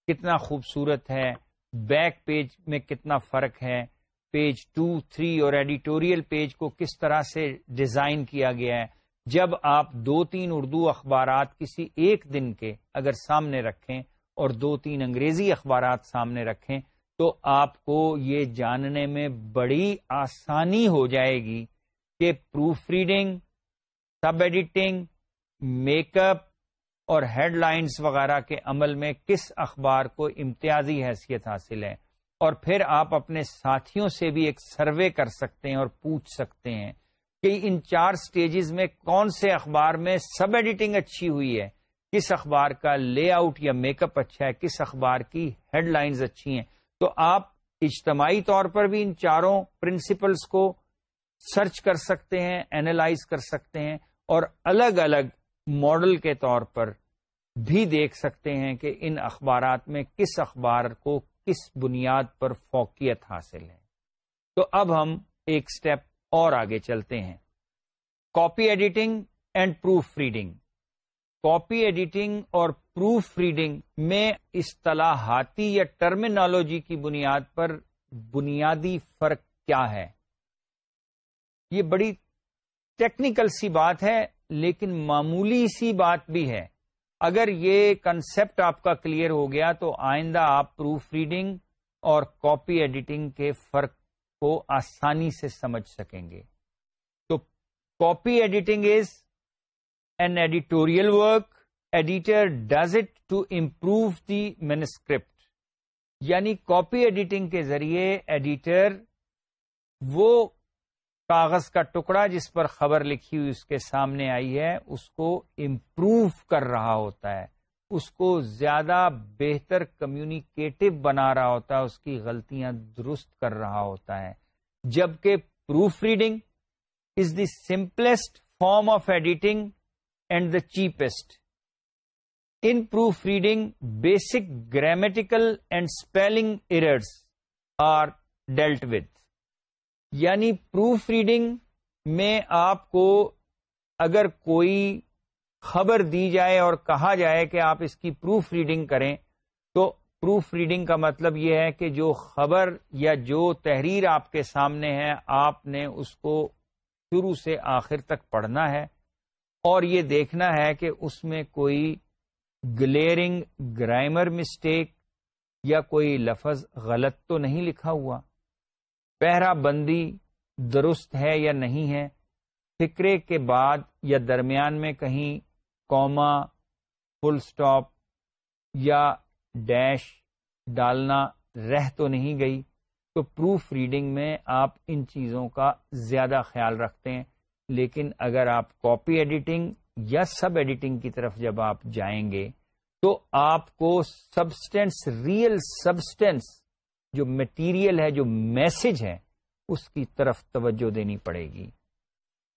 کتنا خوبصورت ہے بیک پیج میں کتنا فرق ہے۔ پیج ٹو تھری اور ایڈیٹوریل پیج کو کس طرح سے ڈیزائن کیا گیا ہے۔ جب آپ دو تین اردو اخبارات کسی ایک دن کے اگر سامنے رکھیں اور دو تین انگریزی اخبارات سامنے رکھیں، تو آپ کو یہ جاننے میں بڑی آسانی ہو جائے گی کہ proof reading, sub editing, make up اور ہیڈ لائنز وغیرہ کے عمل میں کس اخبار کو امتیازی حیثیت حاصل ہے۔ اور پھر آپ اپنے ساتھیوں سے بھی ایک سروے کر سکتے ہیں اور پوچھ سکتے ہیں کہ ان چار سٹیجز میں کون سے اخبار میں سب ایڈیٹنگ اچھی ہوئی ہے؟ کس اخبار کا لے آؤٹ یا میک اپ اچھا ہے؟ کس اخبار کی ہیڈ لائنز اچھی ہیں؟ تو آپ اجتماعی طور پر بھی ان چاروں پرنسپلس کو سرچ کر سکتے ہیں اینالائز کر سکتے ہیں اور الگ الگ ماڈل کے طور پر بھی دیکھ سکتے ہیں کہ ان اخبارات میں کس اخبار کو کس بنیاد پر فوقیت حاصل ہے۔ تو اب ہم ایک سٹیپ اور آگے چلتے ہیں۔ Copy editing and proofreading copy editing اور پروف ریڈنگ میں اصطلاحاتی یا ٹرمینالوجی کی بنیاد پر بنیادی فرق کیا ہے؟ یہ بڑی ٹیکنیکل سی بات ہے، لیکن معمولی سی بات بھی ہے۔ اگر یہ کنسپٹ آپ کا کلیئر ہو گیا تو آئندہ آپ پروف ریڈنگ اور کاپی ایڈیٹنگ کے فرق کو آسانی سے سمجھ سکیں گے۔ تو copy editing is an editorial work editor does it to improve the manuscript یعنی کاپی ایڈیٹنگ کے ذریعے ایڈیٹر وہ کاغذ کا ٹکڑا جس پر خبر لکھی ہوئی اس کے سامنے آئی ہے، اس کو امپروو کر رہا ہوتا ہے۔ اس کو زیادہ بہتر کمیونیکیٹو بنا رہا ہوتا ہے، اس کی غلطیاں درست کر رہا ہوتا ہے۔ جبکہ proofreading is the simplest form of editing and the cheapest in proofreading basic grammatical and spelling errors are dealt with یعنی پروف ریڈنگ میں آپ کو اگر کوئی خبر دی جائے اور کہا جائے کہ آپ اس کی پروف ریڈنگ کریں، تو پروف ریڈنگ کا مطلب یہ ہے کہ جو خبر یا جو تحریر آپ کے سامنے ہے، آپ نے اس کو شروع سے آخر تک پڑھنا ہے۔ اور یہ دیکھنا ہے کہ اس میں کوئی گلیئرنگ گرائمر مسٹیک یا کوئی لفظ غلط تو نہیں لکھا ہوا۔ پہرا بندی درست ہے یا نہیں ہے، فکرے کے بعد یا درمیان میں کہیں کوما فل سٹاپ یا ڈیش ڈالنا رہ تو نہیں گئی، تو پروف ریڈنگ میں آپ ان چیزوں کا زیادہ خیال رکھتے ہیں۔ لیکن اگر آپ کاپی ایڈیٹنگ یا سب ایڈیٹنگ کی طرف جب آپ جائیں گے، تو آپ کو سبسٹینس ریئل سبسٹینس جو مٹیریل ہے، جو میسج ہے، اس کی طرف توجہ دینی پڑے گی۔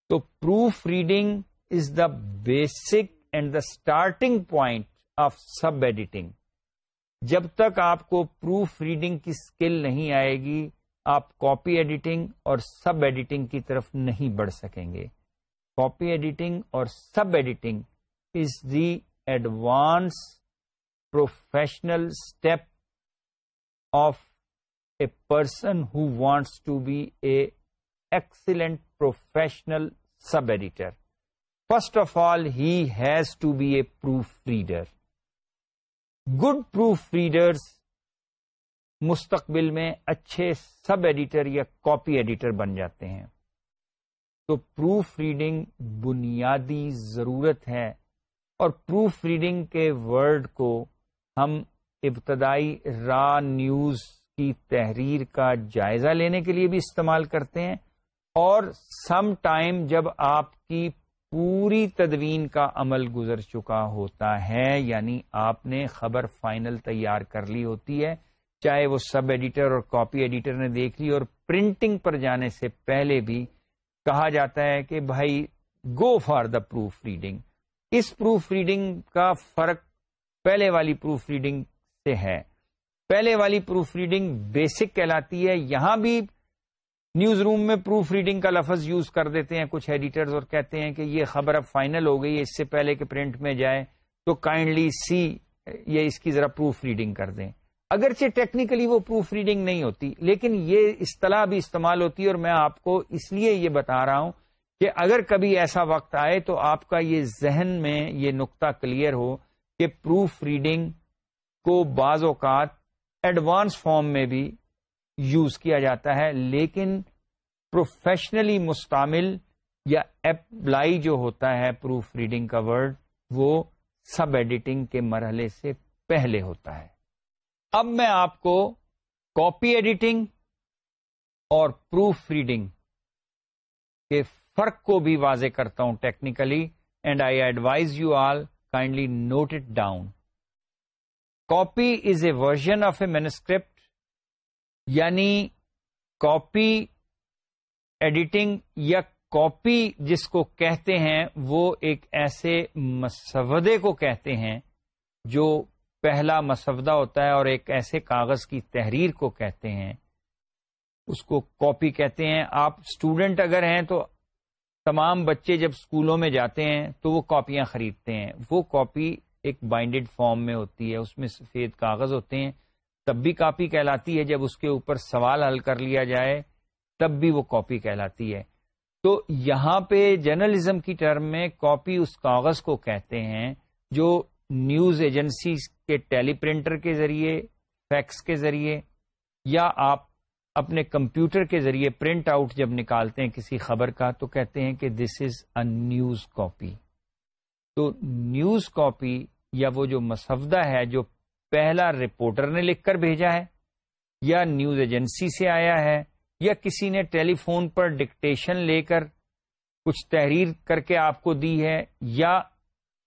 تو proofreading is the basic and the starting point of sub editing جب تک آپ کو پروف ریڈنگ کی اسکل نہیں آئے گی، آپ کاپی ایڈیٹنگ اور سب ایڈیٹنگ کی طرف نہیں بڑھ سکیں گے۔ کاپی ایڈیٹنگ اور sub editing is the advance professional step of a person who wants to be a excellent professional sub editor first of all has to be a proofreader good proofreaders مستقبل میں اچھے sub editor یا copy editor بن جاتے ہیں. تو proof reading بنیادی ضرورت ہے اور پروف ریڈنگ کے ورڈ کو ہم ابتدائی را نیوز کی تحریر کا جائزہ لینے کے لیے بھی استعمال کرتے ہیں اور سم ٹائم جب آپ کی پوری تدوین کا عمل گزر چکا ہوتا ہے یعنی آپ نے خبر فائنل تیار کر لی ہوتی ہے، چاہے وہ سب ایڈیٹر اور کاپی ایڈیٹر نے دیکھ لی، اور پرنٹنگ پر جانے سے پہلے بھی کہا جاتا ہے کہ بھائی go for the proof reading اس پروف ریڈنگ کا فرق پہلے والی پروف ریڈنگ سے ہے۔ پہلے والی پروف ریڈنگ بیسک کہلاتی ہے، یہاں بھی نیوز روم میں پروف ریڈنگ کا لفظ یوز کر دیتے ہیں، کچھ ایڈیٹرز اور کہتے ہیں کہ یہ خبر اب فائنل ہو گئی، اس سے پہلے کہ پرنٹ میں جائے تو کائنڈلی سی یہ اس کی ذرا پروف ریڈنگ کر دیں۔ اگرچہ ٹیکنیکلی وہ پروف ریڈنگ نہیں ہوتی، لیکن یہ اصطلاح بھی استعمال ہوتی ہے اور میں آپ کو اس لیے یہ بتا رہا ہوں کہ اگر کبھی ایسا وقت آئے تو آپ کا یہ ذہن میں یہ نقطہ کلیئر ہو کہ پروف ریڈنگ کو بعض اوقات ایڈوانس فارم میں بھی یوز کیا جاتا ہے، لیکن پروفیشنلی مستعمل یا اپلائی جو ہوتا ہے پروف ریڈنگ کا ورڈ، وہ سب ایڈیٹنگ کے مرحلے سے پہلے ہوتا ہے۔ اب میں آپ کو کاپی ایڈیٹنگ اور پروف ریڈنگ کے فرق کو بھی واضح کرتا ہوں technically and I advise you all kindly note it down copy is a version of a manuscript یعنی کاپی ایڈیٹنگ یا کاپی جس کو کہتے ہیں، وہ ایک ایسے مسودے کو کہتے ہیں جو پہلا مسودہ ہوتا ہے اور ایک ایسے کاغذ کی تحریر کو کہتے ہیں۔ اس کو کاپی کہتے ہیں۔ آپ اسٹوڈنٹ اگر ہیں تو تمام بچے جب اسکولوں میں جاتے ہیں تو وہ کاپیاں خریدتے ہیں۔ وہ کاپی ایک بائنڈیڈ فارم میں ہوتی ہے، اس میں سفید کاغذ ہوتے ہیں۔ تب بھی کاپی کہلاتی ہے جب اس کے اوپر سوال حل کر لیا جائے، تب بھی وہ کاپی کہلاتی ہے۔ تو یہاں پہ جرنلزم کی ٹرم میں کاپی اس کاغذ کو کہتے ہیں جو نیوز ایجنسی کے ٹیلی پرنٹر کے ذریعے، فیکس کے ذریعے، یا آپ اپنے کمپیوٹر کے ذریعے پرنٹ آؤٹ جب نکالتے ہیں کسی خبر کا، تو کہتے ہیں کہ this is a news copy تو نیوز کاپی یا وہ جو مسودہ ہے، جو پہلا رپورٹر نے لکھ کر بھیجا ہے، یا نیوز ایجنسی سے آیا ہے، یا کسی نے ٹیلی فون پر ڈکٹیشن لے کر کچھ تحریر کر کے آپ کو دی ہے، یا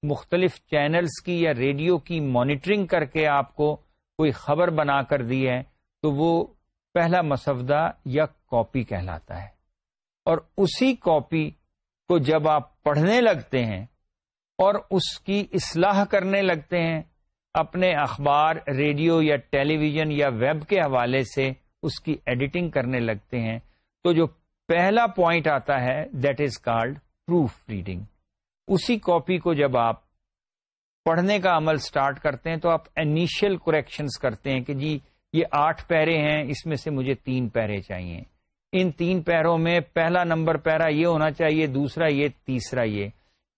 مختلف چینلز کی یا ریڈیو کی مانیٹرنگ کر کے آپ کو کوئی خبر بنا کر دی ہے، تو وہ پہلا مسودہ یا کاپی کہلاتا ہے۔ اور اسی کاپی کو جب آپ پڑھنے لگتے ہیں اور اس کی اصلاح کرنے لگتے ہیں اپنے اخبار، ریڈیو یا ٹیلی ویژن یا ویب کے حوالے سے اس کی ایڈیٹنگ کرنے لگتے ہیں۔ تو جو پہلا پوائنٹ آتا ہے that is called proof reading اسی کاپی کو جب آپ پڑھنے کا عمل سٹارٹ کرتے ہیں، تو آپ انیشل کریکشنز کرتے ہیں کہ جی یہ آٹھ پیرے ہیں، اس میں سے مجھے تین پیرے چاہیے۔ ان تین پیروں میں پہلا نمبر پیرا یہ ہونا چاہیے، دوسرا یہ، تیسرا یہ۔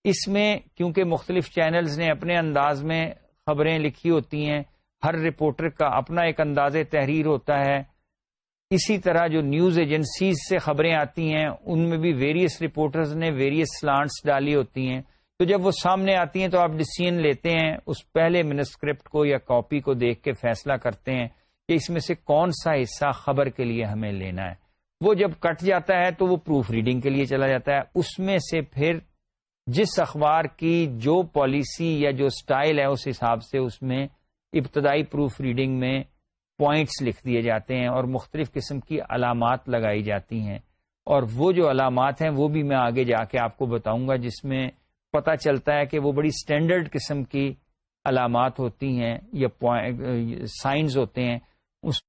اس میں کیونکہ مختلف چینلز نے اپنے انداز میں خبریں لکھی ہوتی ہیں، ہر رپورٹر کا اپنا ایک انداز تحریر ہوتا ہے۔ اسی طرح جو نیوز ایجنسیز سے خبریں آتی ہیں، ان میں بھی ویریس رپورٹرز نے ویریس سلانٹس ڈالی ہوتی ہیں۔ تو جب وہ سامنے آتی ہیں تو آپ ڈسیزن لیتے ہیں، اس پہلے منسکرپٹ کو یا کاپی کو دیکھ کے فیصلہ کرتے ہیں کہ اس میں سے کون سا حصہ خبر کے لیے ہمیں لینا ہے۔ وہ جب کٹ جاتا ہے تو وہ پروف ریڈنگ کے لیے چلا جاتا ہے۔ اس میں سے پھر جس اخبار کی جو پالیسی یا جو سٹائل ہے اس حساب سے اس میں ابتدائی پروف ریڈنگ میں پوائنٹس لکھ دیے جاتے ہیں اور مختلف قسم کی علامات لگائی جاتی ہیں۔ اور وہ جو علامات ہیں وہ بھی میں آگے جا کے آپ کو بتاؤں گا جس میں پتا چلتا ہے کہ وہ بڑی اسٹینڈرڈ قسم کی علامات ہوتی ہیں یا سائنز ہوتے ہیں۔ اس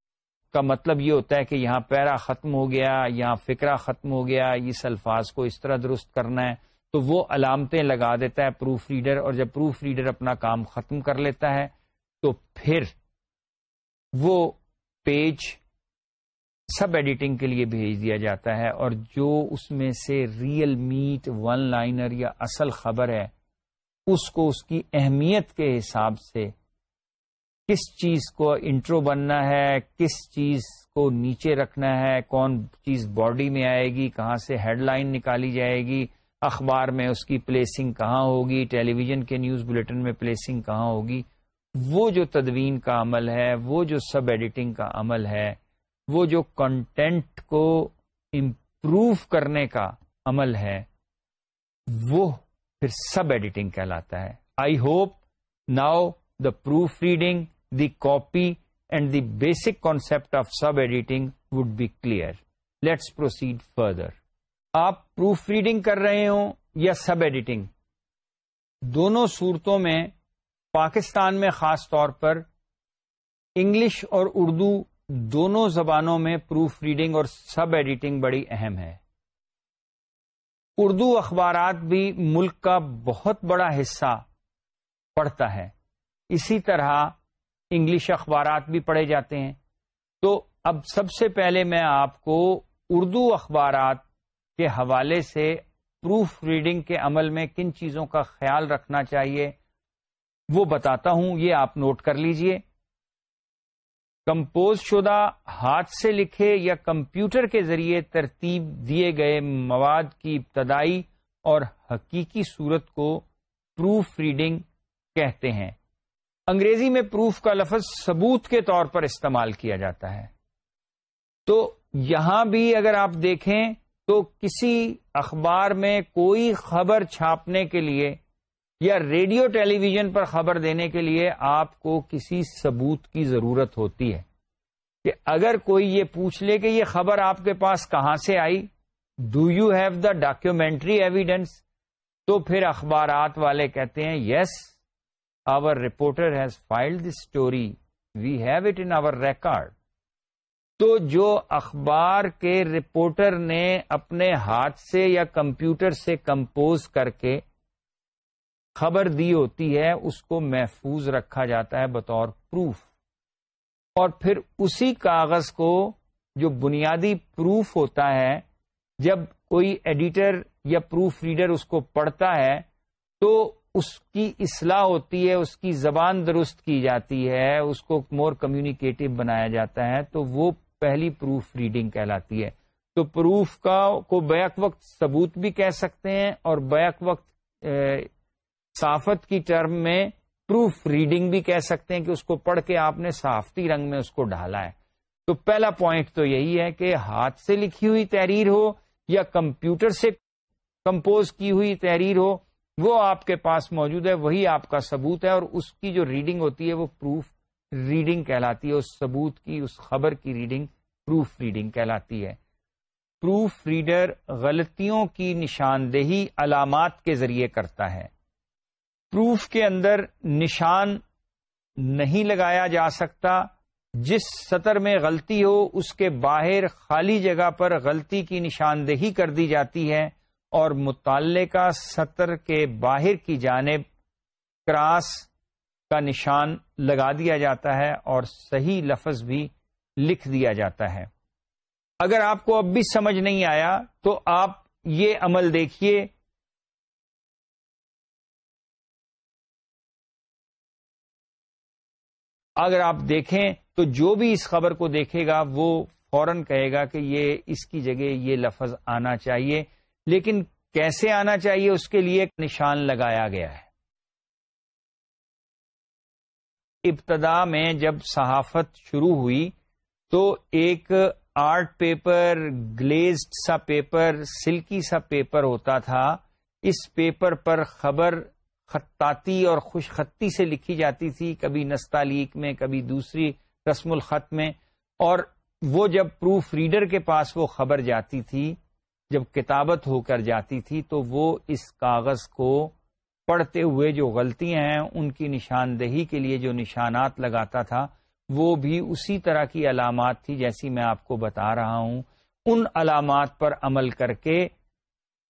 کا مطلب یہ ہوتا ہے کہ یہاں پیرا ختم ہو گیا، یہاں فکرہ ختم ہو گیا، اس الفاظ کو اس طرح درست کرنا ہے۔ تو وہ علامتیں لگا دیتا ہے پروف ریڈر، اور جب پروف ریڈر اپنا کام ختم کر لیتا ہے، تو پھر وہ پیج سب ایڈیٹنگ کے لیے بھیج دیا جاتا ہے، اور جو اس میں سے ریئل میٹ، ون لائنر یا اصل خبر ہے، اس کو اس کی اہمیت کے حساب سے کس چیز کو انٹرو بننا ہے، کس چیز کو نیچے رکھنا ہے، کون چیز باڈی میں آئے گی، کہاں سے ہیڈ لائن نکالی جائے گی اخبار میں اس کی پلیسنگ کہاں ہوگی ٹیلی ویژن کے نیوز بلٹن میں پلیسنگ کہاں ہوگی، وہ جو تدوین کا عمل ہے، وہ جو سب ایڈیٹنگ کا عمل ہے، وہ جو کنٹینٹ کو امپروو کرنے کا عمل ہے، وہ پھر سب ایڈیٹنگ کہلاتا ہے۔ I hope now the proofreading the copy and the basic concept of sub editing would be clear let's proceed further آپ پروف ریڈنگ کر رہے ہوں یا سب ایڈیٹنگ؟ دونوں صورتوں میں پاکستان میں خاص طور پر انگلش اور اردو دونوں زبانوں میں پروف ریڈنگ اور سب ایڈیٹنگ بڑی اہم ہے۔ اردو اخبارات بھی ملک کا بہت بڑا حصہ پڑھتا ہے۔ اسی طرح انگلش اخبارات بھی پڑھے جاتے ہیں۔ تو اب سب سے پہلے میں آپ کو اردو اخبارات کے حوالے سے پروف ریڈنگ کے عمل میں کن چیزوں کا خیال رکھنا چاہیے، وہ بتاتا ہوں، یہ آپ نوٹ کر لیجیے۔ کمپوز شدہ ہاتھ سے لکھے یا کمپیوٹر کے ذریعے ترتیب دیے گئے مواد کی ابتدائی اور حقیقی صورت کو پروف ریڈنگ کہتے ہیں۔ انگریزی میں پروف کا لفظ ثبوت کے طور پر استعمال کیا جاتا ہے۔ تو یہاں بھی اگر آپ دیکھیں تو کسی اخبار میں کوئی خبر چھاپنے کے لیے یا ریڈیو ٹیلی ویژن پر خبر دینے کے لیے آپ کو کسی ثبوت کی ضرورت ہوتی ہے کہ اگر کوئی یہ پوچھ لے کہ یہ خبر آپ کے پاس کہاں سے آئی do you have the documentary evidence تو پھر اخبارات والے کہتے ہیں یس yes, our reporter has filed this story. We have it in our record. تو جو اخبار کے رپورٹر نے اپنے ہاتھ سے یا کمپیوٹر سے کمپوز کر کے خبر دی ہوتی ہے، اس کو محفوظ رکھا جاتا ہے بطور پروف۔ اور پھر اسی کاغذ کو جو بنیادی پروف ہوتا ہے، جب کوئی ایڈیٹر یا پروف ریڈر اس کو پڑھتا ہے، تو اس کی اصلاح ہوتی ہے، اس کی زبان درست کی جاتی ہے، اس کو مور کمیونیکیٹو بنایا جاتا ہے، تو وہ پہلی پروف ریڈنگ کہلاتی ہے۔ تو پروف کا کو بیک وقت ثبوت بھی کہہ سکتے ہیں اور بیک وقت صافت کی ٹرم میں پروف ریڈنگ بھی کہہ سکتے ہیں کہ اس کو پڑھ کے آپ نے صافتی رنگ میں اس کو ڈھالا ہے۔ تو پہلا پوائنٹ تو یہی ہے کہ ہاتھ سے لکھی ہوئی تحریر ہو یا کمپیوٹر سے کمپوز کی ہوئی تحریر ہو، وہ آپ کے پاس موجود ہے، وہی آپ کا ثبوت ہے اور اس کی جو ریڈنگ ہوتی ہے وہ پروف ریڈنگ کہلاتی ہے، اس ثبوت کی، اس خبر کی ریڈنگ پروف ریڈنگ کہلاتی ہے۔ پروف ریڈر غلطیوں کی نشاندہی علامات کے ذریعے کرتا ہے۔ پروف کے اندر نشان نہیں لگایا جا سکتا۔ جس سطر میں غلطی ہو، اس کے باہر خالی جگہ پر غلطی کی نشاندہی کر دی جاتی ہے اور متعلقہ سطر کے باہر کی جانب کراس کا نشان لگا دیا جاتا ہے اور صحیح لفظ بھی لکھ دیا جاتا ہے۔ اگر آپ کو اب بھی سمجھ نہیں آیا تو آپ یہ عمل دیکھیے۔ اگر آپ دیکھیں تو جو بھی اس خبر کو دیکھے گا وہ فوراً کہے گا کہ یہ اس کی جگہ یہ لفظ آنا چاہیے۔ لیکن کیسے آنا چاہیے اس کے لیے ایک نشان لگایا گیا ہے۔ ابتدا میں جب صحافت شروع ہوئی تو ایک آرٹ پیپر، گلیزڈ سا پیپر، سلکی سا پیپر ہوتا تھا۔ اس پیپر پر خبر خطاطی اور خوش خطی سے لکھی جاتی تھی، کبھی نستعلیق میں، کبھی دوسری رسم الخط میں۔ اور وہ جب پروف ریڈر کے پاس وہ خبر جاتی تھی، جب کتابت ہو کر جاتی تھی، تو وہ اس کاغذ کو پڑھتے ہوئے جو غلطیاں ہیں، ان کی نشاندہی کے لیے جو نشانات لگاتا تھا، وہ بھی اسی طرح کی علامات تھی جیسی میں آپ کو بتا رہا ہوں۔ ان علامات پر عمل کر کے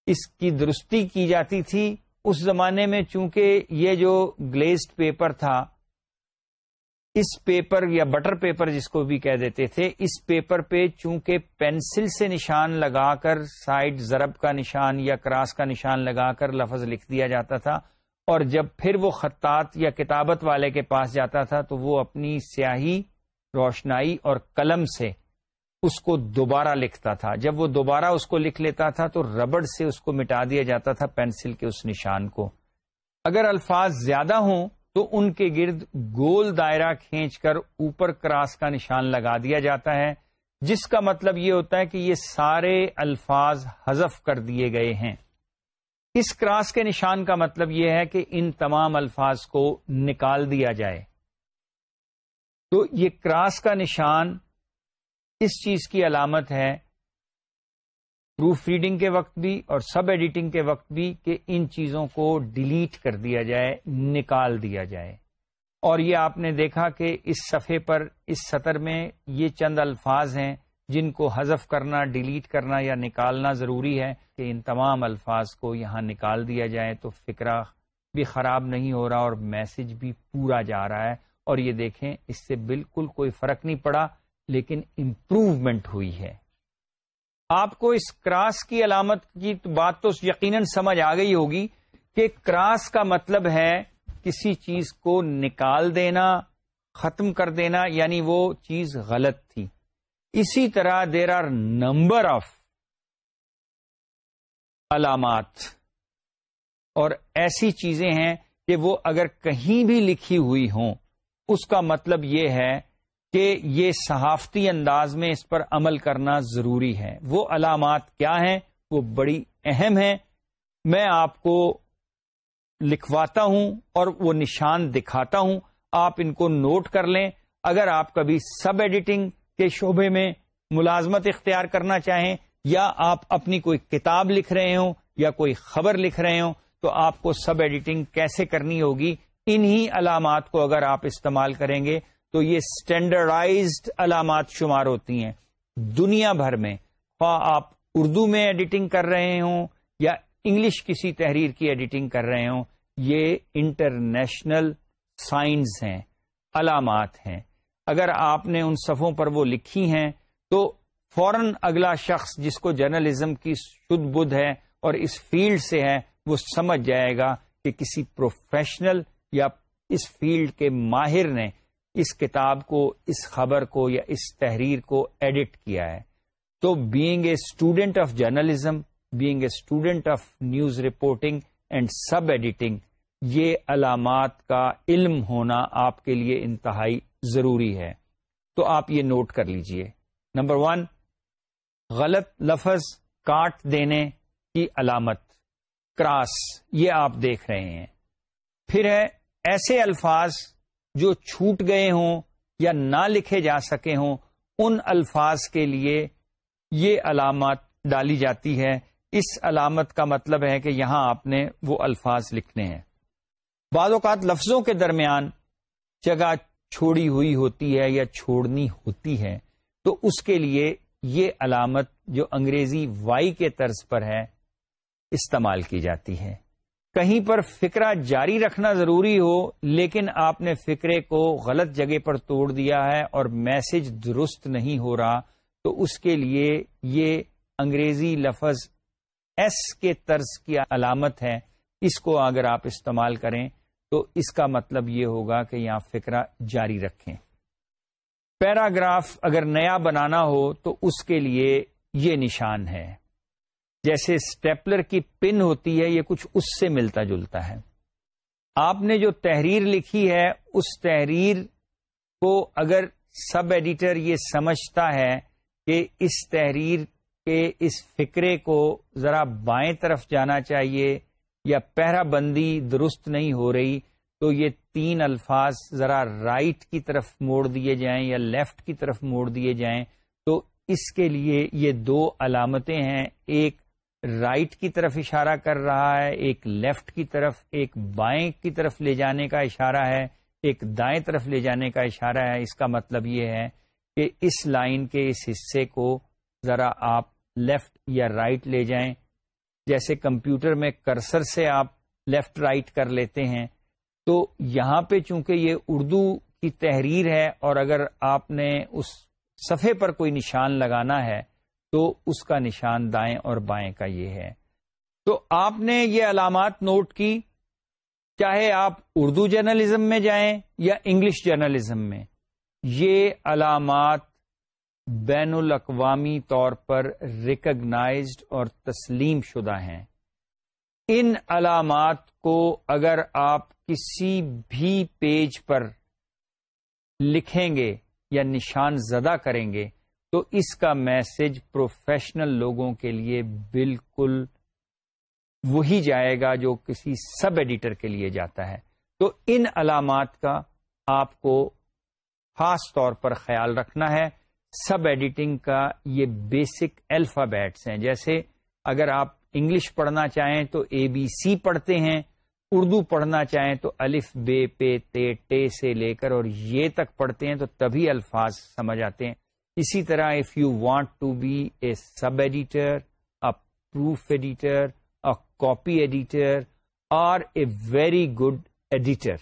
اس کی درستی کی جاتی تھی۔ اس زمانے میں چونکہ یہ جو گلیزڈ پیپر تھا، اس پیپر یا بٹر پیپر جس کو بھی کہہ دیتے تھے، اس پیپر پہ چونکہ پینسل سے نشان لگا کر، سائڈ ضرب کا نشان یا کراس کا نشان لگا کر لفظ لکھ دیا جاتا تھا اور جب پھر وہ خطاط یا کتابت والے کے پاس جاتا تھا تو وہ اپنی سیاہی، روشنائی اور قلم سے اس کو دوبارہ لکھتا تھا۔ جب وہ دوبارہ اس کو لکھ لیتا تھا تو ربڑ سے اس کو مٹا دیا جاتا تھا پینسل کے اس نشان کو۔ اگر الفاظ زیادہ ہوں تو ان کے گرد گول دائرہ کھینچ کر اوپر کراس کا نشان لگا دیا جاتا ہے، جس کا مطلب یہ ہوتا ہے کہ یہ سارے الفاظ حذف کر دیے گئے ہیں۔ اس کراس کے نشان کا مطلب یہ ہے کہ ان تمام الفاظ کو نکال دیا جائے۔ تو یہ کراس کا نشان اس چیز کی علامت ہے، پروف ریڈنگ کے وقت بھی اور سب ایڈیٹنگ کے وقت بھی کہ ان چیزوں کو ڈیلیٹ کر دیا جائے، نکال دیا جائے۔ اور یہ آپ نے دیکھا کہ اس صفحے پر، اس سطر میں یہ چند الفاظ ہیں جن کو حذف کرنا، ڈیلیٹ کرنا یا نکالنا ضروری ہے کہ ان تمام الفاظ کو یہاں نکال دیا جائے تو فکرہ بھی خراب نہیں ہو رہا اور میسج بھی پورا جا رہا ہے اور یہ دیکھیں، اس سے بالکل کوئی فرق نہیں پڑا، لیکن امپروومنٹ ہوئی ہے۔ آپ کو اس کراس کی علامت کی بات تو یقیناً سمجھ آ گئی ہوگی کہ کراس کا مطلب ہے کسی چیز کو نکال دینا، ختم کر دینا یعنی وہ چیز غلط تھی۔ اسی طرح دیر آر نمبر آف علامات اور ایسی چیزیں ہیں کہ وہ اگر کہیں بھی لکھی ہوئی ہوں، اس کا مطلب یہ ہے کہ یہ صحافتی انداز میں اس پر عمل کرنا ضروری ہے۔ وہ علامات کیا ہیں؟ وہ بڑی اہم ہیں۔ میں آپ کو لکھواتا ہوں اور وہ نشان دکھاتا ہوں۔ آپ ان کو نوٹ کر لیں۔ اگر آپ کبھی سب ایڈیٹنگ کے شعبے میں ملازمت اختیار کرنا چاہیں، یا آپ اپنی کوئی کتاب لکھ رہے ہوں، یا کوئی خبر لکھ رہے ہوں، تو آپ کو سب ایڈیٹنگ کیسے کرنی ہوگی، انہی علامات کو اگر آپ استعمال کریں گے، تو یہ اسٹینڈرڈائزڈ علامات شمار ہوتی ہیں۔ دنیا بھر میں، خواہ آپ اردو میں ایڈیٹنگ کر رہے ہوں، یا انگلش کسی تحریر کی ایڈیٹنگ کر رہے ہوں، یہ انٹرنیشنل سائنس ہیں، علامات ہیں۔ اگر آپ نے ان صفوں پر وہ لکھی ہیں، تو فوراً اگلا شخص جس کو جرنلزم کی شد بدھ ہے اور اس فیلڈ سے ہے، وہ سمجھ جائے گا کہ کسی پروفیشنل یا اس فیلڈ کے ماہر نے اس کتاب کو، اس خبر کو یا اس تحریر کو ایڈٹ کیا ہے۔ تو being a student of journalism being a student of news reporting and sub editing یہ علامات کا علم ہونا آپ کے لیے انتہائی ضروری ہے۔ تو آپ یہ نوٹ کر لیجیے۔ نمبر ون، غلط لفظ کاٹ دینے کی علامت، کراس، یہ آپ دیکھ رہے ہیں۔ پھر ہے، ایسے الفاظ جو چھوٹ گئے ہوں یا نہ لکھے جا سکے ہوں، ان الفاظ کے لیے یہ علامات ڈالی جاتی ہے۔ اس علامت کا مطلب ہے کہ یہاں آپ نے وہ الفاظ لکھنے ہیں۔ بعض اوقات لفظوں کے درمیان جگہ چھوڑی ہوئی ہوتی ہے یا چھوڑنی ہوتی ہے، تو اس کے لیے یہ علامت جو انگریزی وائی کے طرز پر ہے، استعمال کی جاتی ہے۔ کہیں پر فکرہ جاری رکھنا ضروری ہو، لیکن آپ نے فکرے کو غلط جگہ پر توڑ دیا ہے اور میسج درست نہیں ہو رہا، تو اس کے لیے یہ انگریزی لفظ ایس کے طرز کی علامت ہے۔ اس کو اگر آپ استعمال کریں تو اس کا مطلب یہ ہوگا کہ یہاں فکرہ جاری رکھیں۔ پیراگراف اگر نیا بنانا ہو تو اس کے لیے یہ نشان ہے۔ جیسے اسٹیپلر کی پن ہوتی ہے، یہ کچھ اس سے ملتا جلتا ہے۔ آپ نے جو تحریر لکھی ہے، اس تحریر کو اگر سب ایڈیٹر یہ سمجھتا ہے کہ اس تحریر کے اس فکرے کو ذرا بائیں طرف جانا چاہیے یا پہرا بندی درست نہیں ہو رہی تو یہ تین الفاظ ذرا رائٹ کی طرف موڑ دیے جائیں یا لیفٹ کی طرف موڑ دیے جائیں تو اس کے لیے یہ دو علامتیں ہیں۔ ایک رائٹ کی طرف اشارہ کر رہا ہے، ایک لیفٹ کی طرف، ایک بائیں کی طرف لے جانے کا اشارہ ہے، ایک دائیں طرف لے جانے کا اشارہ ہے۔ اس کا مطلب یہ ہے کہ اس لائن کے اس حصے کو ذرا آپ لیفٹ یا رائٹ لے جائیں۔ جیسے کمپیوٹر میں کرسر سے آپ لیفٹ رائٹ کر لیتے ہیں، تو یہاں پہ چونکہ یہ اردو کی تحریر ہے اور اگر آپ نے اس صفحے پر کوئی نشان لگانا ہے، تو اس کا نشان دائیں اور بائیں کا یہ ہے۔ تو آپ نے یہ علامات نوٹ کی، چاہے آپ اردو جرنلزم میں جائیں یا انگلش جرنلزم میں، یہ علامات بین الاقوامی طور پر ریکگنائزڈ اور تسلیم شدہ ہیں۔ ان علامات کو اگر آپ کسی بھی پیج پر لکھیں گے یا نشان زدہ کریں گے، تو اس کا میسج پروفیشنل لوگوں کے لیے بالکل وہی جائے گا جو کسی سب ایڈیٹر کے لیے جاتا ہے۔ تو ان علامات کا آپ کو خاص طور پر خیال رکھنا ہے۔ سب ایڈیٹنگ کا یہ بیسک الفابیٹس ہیں۔ جیسے اگر آپ انگلش پڑھنا چاہیں تو اے بی سی پڑھتے ہیں، اردو پڑھنا چاہیں تو الف، بے، پے، تے، ٹے سے لے کر اور یہ تک پڑھتے ہیں تو تبھی الفاظ سمجھ آتے ہیں۔ اسی طرح if you want to be a sub editor a proof editor a copy editor اور a very good editor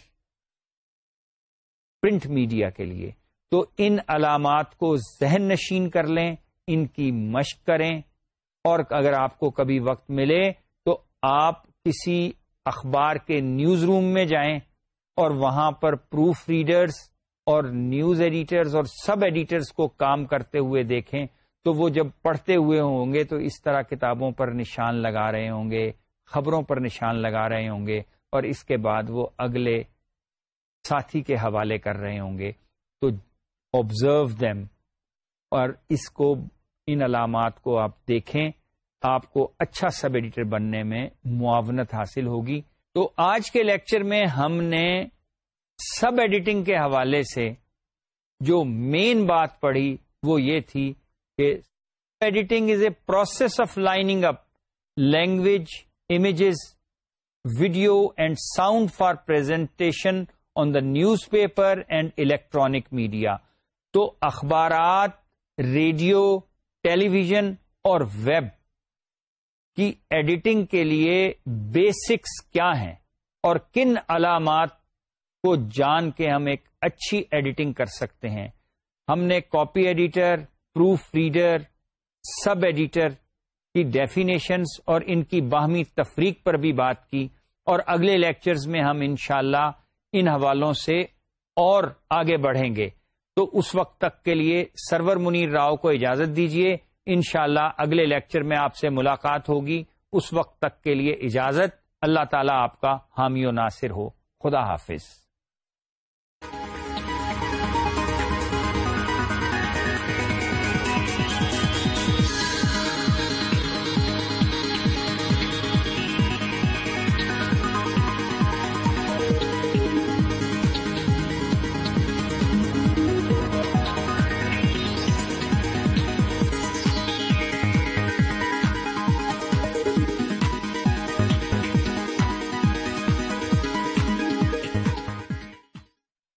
print media کے لیے۔ تو ان علامات کو ذہن نشین کر لیں، ان کی مشق کریں۔ اور اگر آپ کو کبھی وقت ملے تو آپ کسی اخبار کے نیوز روم میں جائیں اور وہاں پر پروف ریڈرز اور نیوز ایڈیٹرز اور سب ایڈیٹرز کو کام کرتے ہوئے دیکھیں۔ تو وہ جب پڑھتے ہوئے ہوں گے تو اس طرح کتابوں پر نشان لگا رہے ہوں گے، خبروں پر نشان لگا رہے ہوں گے اور اس کے بعد وہ اگلے ساتھی کے حوالے کر رہے ہوں گے۔ آبزرو دیم اور اس کو ان علامات کو آپ دیکھیں، آپ کو اچھا سب ایڈیٹر بننے میں معاونت حاصل ہوگی۔ تو آج کے لیکچر میں ہم نے سب ایڈیٹنگ کے حوالے سے جو مین بات پڑھی وہ یہ تھی کہ editing is a process of lining up language images video and sound for presentation on the newspaper and electronic media. تو اخبارات، ریڈیو ٹیلی ویژن اور ویب کی ایڈیٹنگ کے لیے بیسکس کیا ہیں اور کن علامات کو جان کے ہم ایک اچھی ایڈیٹنگ کر سکتے ہیں؟ ہم نے copy editor, proofreader, sub editor کی ڈیفینیشنس اور ان کی باہمی تفریق پر بھی بات کی اور اگلے لیکچرز میں ہم انشاءاللہ ان حوالوں سے اور آگے بڑھیں گے۔ تو اس وقت تک کے لیے سرور منیر راؤ کو اجازت دیجیے انشاءاللہ اگلے لیکچر میں آپ سے ملاقات ہوگی۔ اس وقت تک کے لیے اجازت۔ اللہ تعالیٰ آپ کا حامی و ناصر ہو۔ خدا حافظ۔